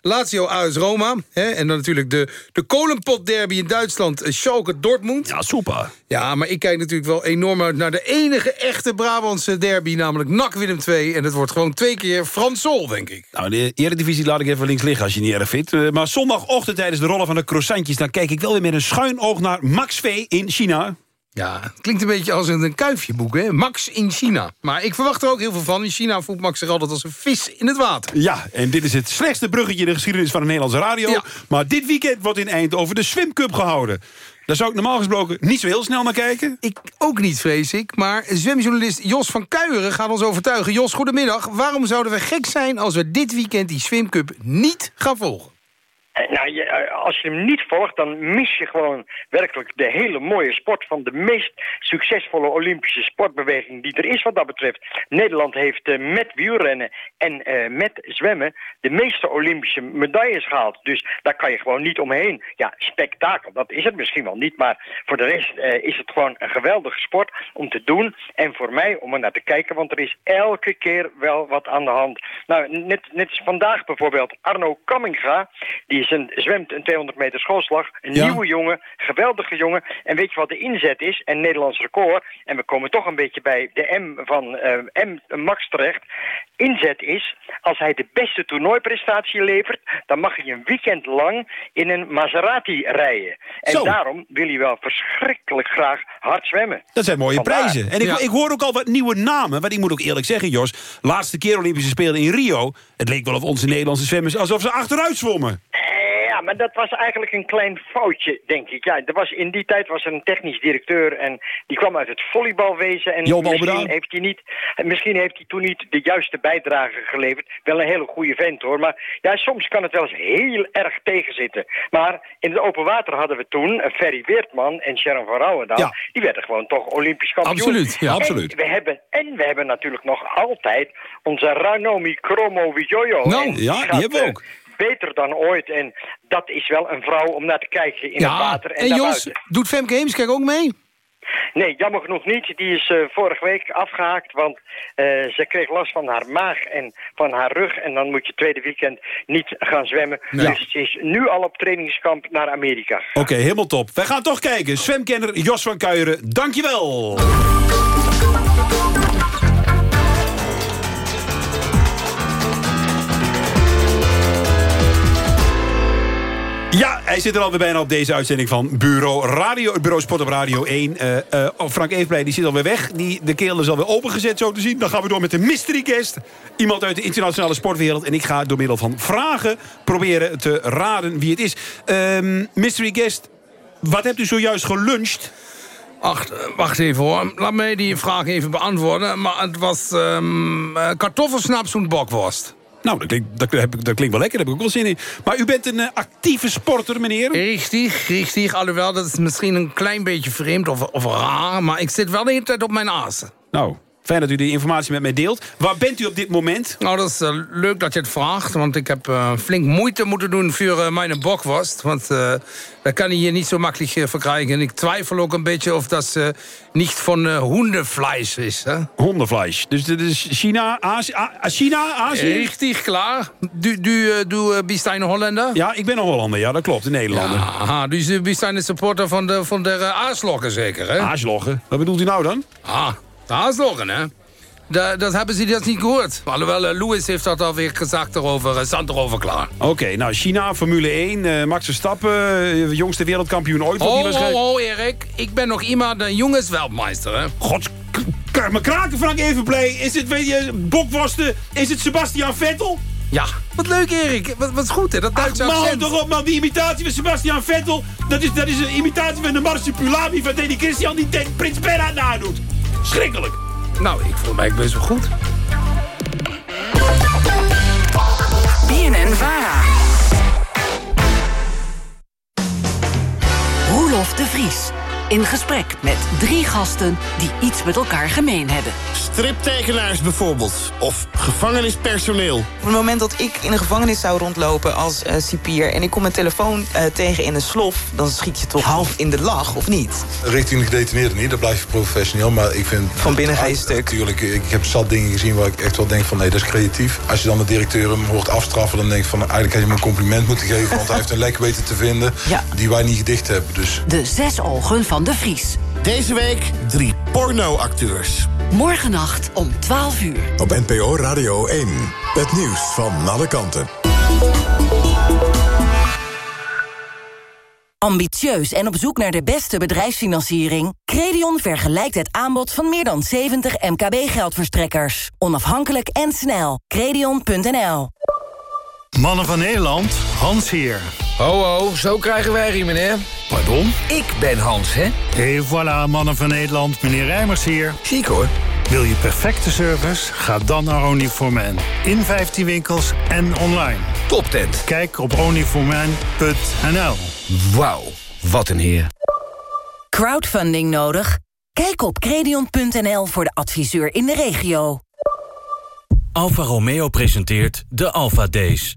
Lazio AS Roma. Hè, en dan natuurlijk de, de kolenpot derby in Duitsland. Schalke Dortmund. Ja, super. Ja, maar ik kijk natuurlijk wel enorm uit naar de enige echte Brabantse derby. Namelijk NAC Willem II. En het wordt gewoon twee keer Frans Sol, denk ik. Nou, de Eredivisie laat ik even links liggen als je niet erg vindt. Maar zondagochtend tijdens de rollen van de croissantjes... dan kijk ik wel weer met een schuin oog naar Max V in China. Ja, het klinkt een beetje als een, een kuifjeboek, hè? Max in China. Maar ik verwacht er ook heel veel van. In China voelt Max zich altijd als een vis in het water. Ja, en dit is het slechtste bruggetje in de geschiedenis van de Nederlandse radio. Ja. Maar dit weekend wordt in Eindhoven de Swim Cup gehouden. Daar zou ik normaal gesproken niet zo heel snel naar kijken. Ik ook niet, vrees ik. Maar zwemjournalist Jos van Kuijeren gaat ons overtuigen. Jos, goedemiddag. Waarom zouden we gek zijn als we dit weekend die Swim Cup niet gaan volgen? Eh, Nou, je, eh, als je hem niet volgt, dan mis je gewoon werkelijk de hele mooie sport van de meest succesvolle Olympische sportbeweging die er is wat dat betreft. Nederland heeft eh, met wielrennen en eh, met zwemmen de meeste Olympische medailles gehaald. Dus daar kan je gewoon niet omheen. Ja, spektakel, dat is het misschien wel niet, maar voor de rest eh, is het gewoon een geweldige sport om te doen. En voor mij om er naar te kijken, want er is elke keer wel wat aan de hand. Nou, net, net vandaag bijvoorbeeld Arno Kamminga, die is een, zwemt een 200 meter schoolslag. Een Ja. nieuwe jongen, geweldige jongen. En weet je wat de inzet is? Een Nederlands record. En we komen toch een beetje bij de M van eh, M Max terecht. Inzet is, als hij de beste toernooiprestatie levert... dan mag hij een weekend lang in een Maserati rijden. En Zo. daarom wil hij wel verschrikkelijk graag hard zwemmen. Dat zijn mooie Vandaar. prijzen. En ik, Ja. ik hoor ook al wat nieuwe namen. Want ik moet ook eerlijk zeggen, Jos... laatste keer Olympische Spelen in Rio... het leek wel of onze Nederlandse zwemmers... alsof ze achteruit zwommen. Ja, maar dat was eigenlijk een klein foutje, denk ik. Ja, er was, in die tijd was er een technisch directeur en die kwam uit het volleybalwezen. En Jo misschien heeft, hij niet, misschien heeft hij toen niet de juiste bijdrage geleverd. Wel een hele goede vent hoor, maar ja, soms kan het wel eens heel erg tegenzitten. Maar in het open water hadden we toen eh, Ferry Weertman en Sharon van Rouwendaal. Ja. Die werden gewoon toch Olympisch kampioen. Absoluut, ja, En absoluut. We hebben, en we hebben natuurlijk nog altijd onze Ranomi Kromo Wijoyo. Nou, En ja, die gaat, hebben we eh, ook. Beter dan ooit. En dat is wel een vrouw om naar te kijken in het water en, en Jos, doet Femke Heemskerk ook mee? Nee, jammer genoeg niet. Die is eh, vorige week afgehaakt, want eh, ze kreeg last van haar maag en van haar rug. En dan moet je tweede weekend niet gaan zwemmen. Dus ze is nu al op trainingskamp naar Amerika. Oké, helemaal top. Wij gaan toch kijken. Zwemkenner Jos van Kuijeren, dankjewel. Ja, hij zit er alweer bijna op deze uitzending van Bureau, Radio, Bureau Sport op Radio 1. Eh, eh, Frank Evenblij die zit alweer weg. Die, de keel is alweer opengezet, zo te zien. Dan gaan we door met de mystery guest. Iemand uit de internationale sportwereld. En ik ga door middel van vragen proberen te raden wie het is. Ehm, mystery guest, wat hebt u zojuist geluncht? Ach, eh, wacht even hoor. Laat mij die vraag even beantwoorden. Maar het was eh, kartoffelsnaps en bokworst. Nou, dat klinkt, dat, heb ik- dat klinkt wel lekker, daar heb ik ook wel zin in. Maar u bent een eh, actieve sporter, meneer? Richtig, richtig. Alhoewel, dat is misschien een klein beetje vreemd of, of raar... maar ik zit wel de hele tijd op mijn azen. Nou, fijn dat u die informatie met mij deelt. Waar bent u op dit moment? Nou, dat is eh, leuk dat je het vraagt, want ik heb eh, flink moeite moeten doen voor eh, mijn bokworst. Want dat kan je hier niet zo makkelijk verkrijgen. En ik twijfel ook een beetje of dat niet van eh hondenvlees is. Hè? Hondenvlees. Dus dit is China, Azië, China, Azië? Richtig, klaar. Du, du, du bist een Hollander? Ja, ik ben een Hollander, ja, dat klopt, een Nederlander. Aha, dus du bist een supporter van de, van de uh, zeker, hè? Aasloggen? Wat bedoelt u nou dan? Ah, de hè? Da, dat hebben ze dat niet gehoord. Alhoewel, uh, Louis heeft dat alweer gezegd erover, uh, stand erover klaar. Oké, nou, China, Formule 1, eh, Max Verstappen, jongste wereldkampioen ooit. wat die Oh, oh, oh, Erik. Ik ben nog iemand een jongensweldmeister, hè? God, kijk me kraken, Frank even blij. Is het, weet je, bokworsten, is het Sebastian Vettel? Ja, wat leuk, Erik. Wat, wat goed, hè? Dat Duitse Man, accent. toch op, man, die imitatie van Sebastian Vettel. Dat is, dat is een imitatie van de marsupilami van Danny Christian die Prins Bernhard nadoet. Schrikkelijk. Nou, ik voel mij best wel goed. BNN Vara. Roelof de Vries. In gesprek met drie gasten die iets met elkaar gemeen hebben. Striptekenaars bijvoorbeeld. Of gevangenispersoneel. Op het moment dat ik in de gevangenis zou rondlopen als eh, cipier... en ik kom mijn telefoon eh, tegen in een slof... dan schiet je toch half in de lach, of niet? Richting de gedetineerde niet, dan blijf je professioneel. Maar ik vind... Van binnen ga je stuk. Natuurlijk, ik, ik heb zat dingen gezien waar ik echt wel denk van... nee, dat is creatief. Als je dan de directeur hem hoort afstraffen... dan denk ik van, eigenlijk had je hem een compliment moeten geven... want hij heeft een lek weten te vinden die wij niet gedicht hebben. Dus De zes ogen van de Vries. Deze week drie pornoacteurs. Morgennacht om 12 uur. Op NPO Radio 1. Het nieuws van alle kanten. Ambitieus en op zoek naar de beste bedrijfsfinanciering? Credion vergelijkt het aanbod van meer dan 70 MKB-geldverstrekkers. Onafhankelijk en snel. Credion.nl Mannen van Nederland, Hans hier. Ho, ho, zo krijgen wij hier, meneer. Pardon? Ik ben Hans, hè? Et voilà, Mannen van Nederland, meneer Rijmers hier. Ziek hoor. Wil je perfecte service? Ga dan naar Onlyforman. In 15 winkels en online. Toptent. Kijk op onlyforman.nl Wauw, wat een heer. Crowdfunding nodig? Kijk op credion.nl voor de adviseur in de regio. Alfa Romeo presenteert de Alfa Days.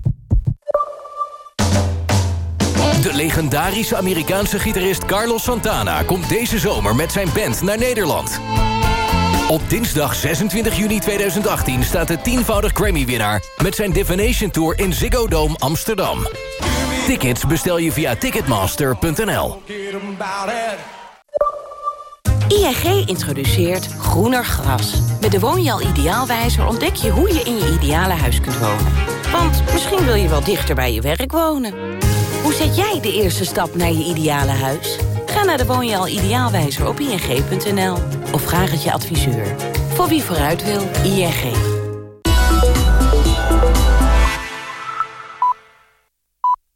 De legendarische Amerikaanse gitarist Carlos Santana komt deze zomer met zijn band naar Nederland. Op dinsdag 26 juni 2018 staat de tienvoudig Grammy-winnaar... met zijn Divination Tour in Ziggo Dome Amsterdam. Tickets bestel je via ticketmaster.nl. ING introduceert groener gras. Met de Woonjaal Ideaalwijzer ontdek je hoe je in je ideale huis kunt wonen. Want misschien wil je wel dichter bij je werk wonen. Hoe zet jij de eerste stap naar je ideale huis? Ga naar de Woonjaal Ideaalwijzer op ing.nl of vraag het je adviseur. Voor wie vooruit wil, ING.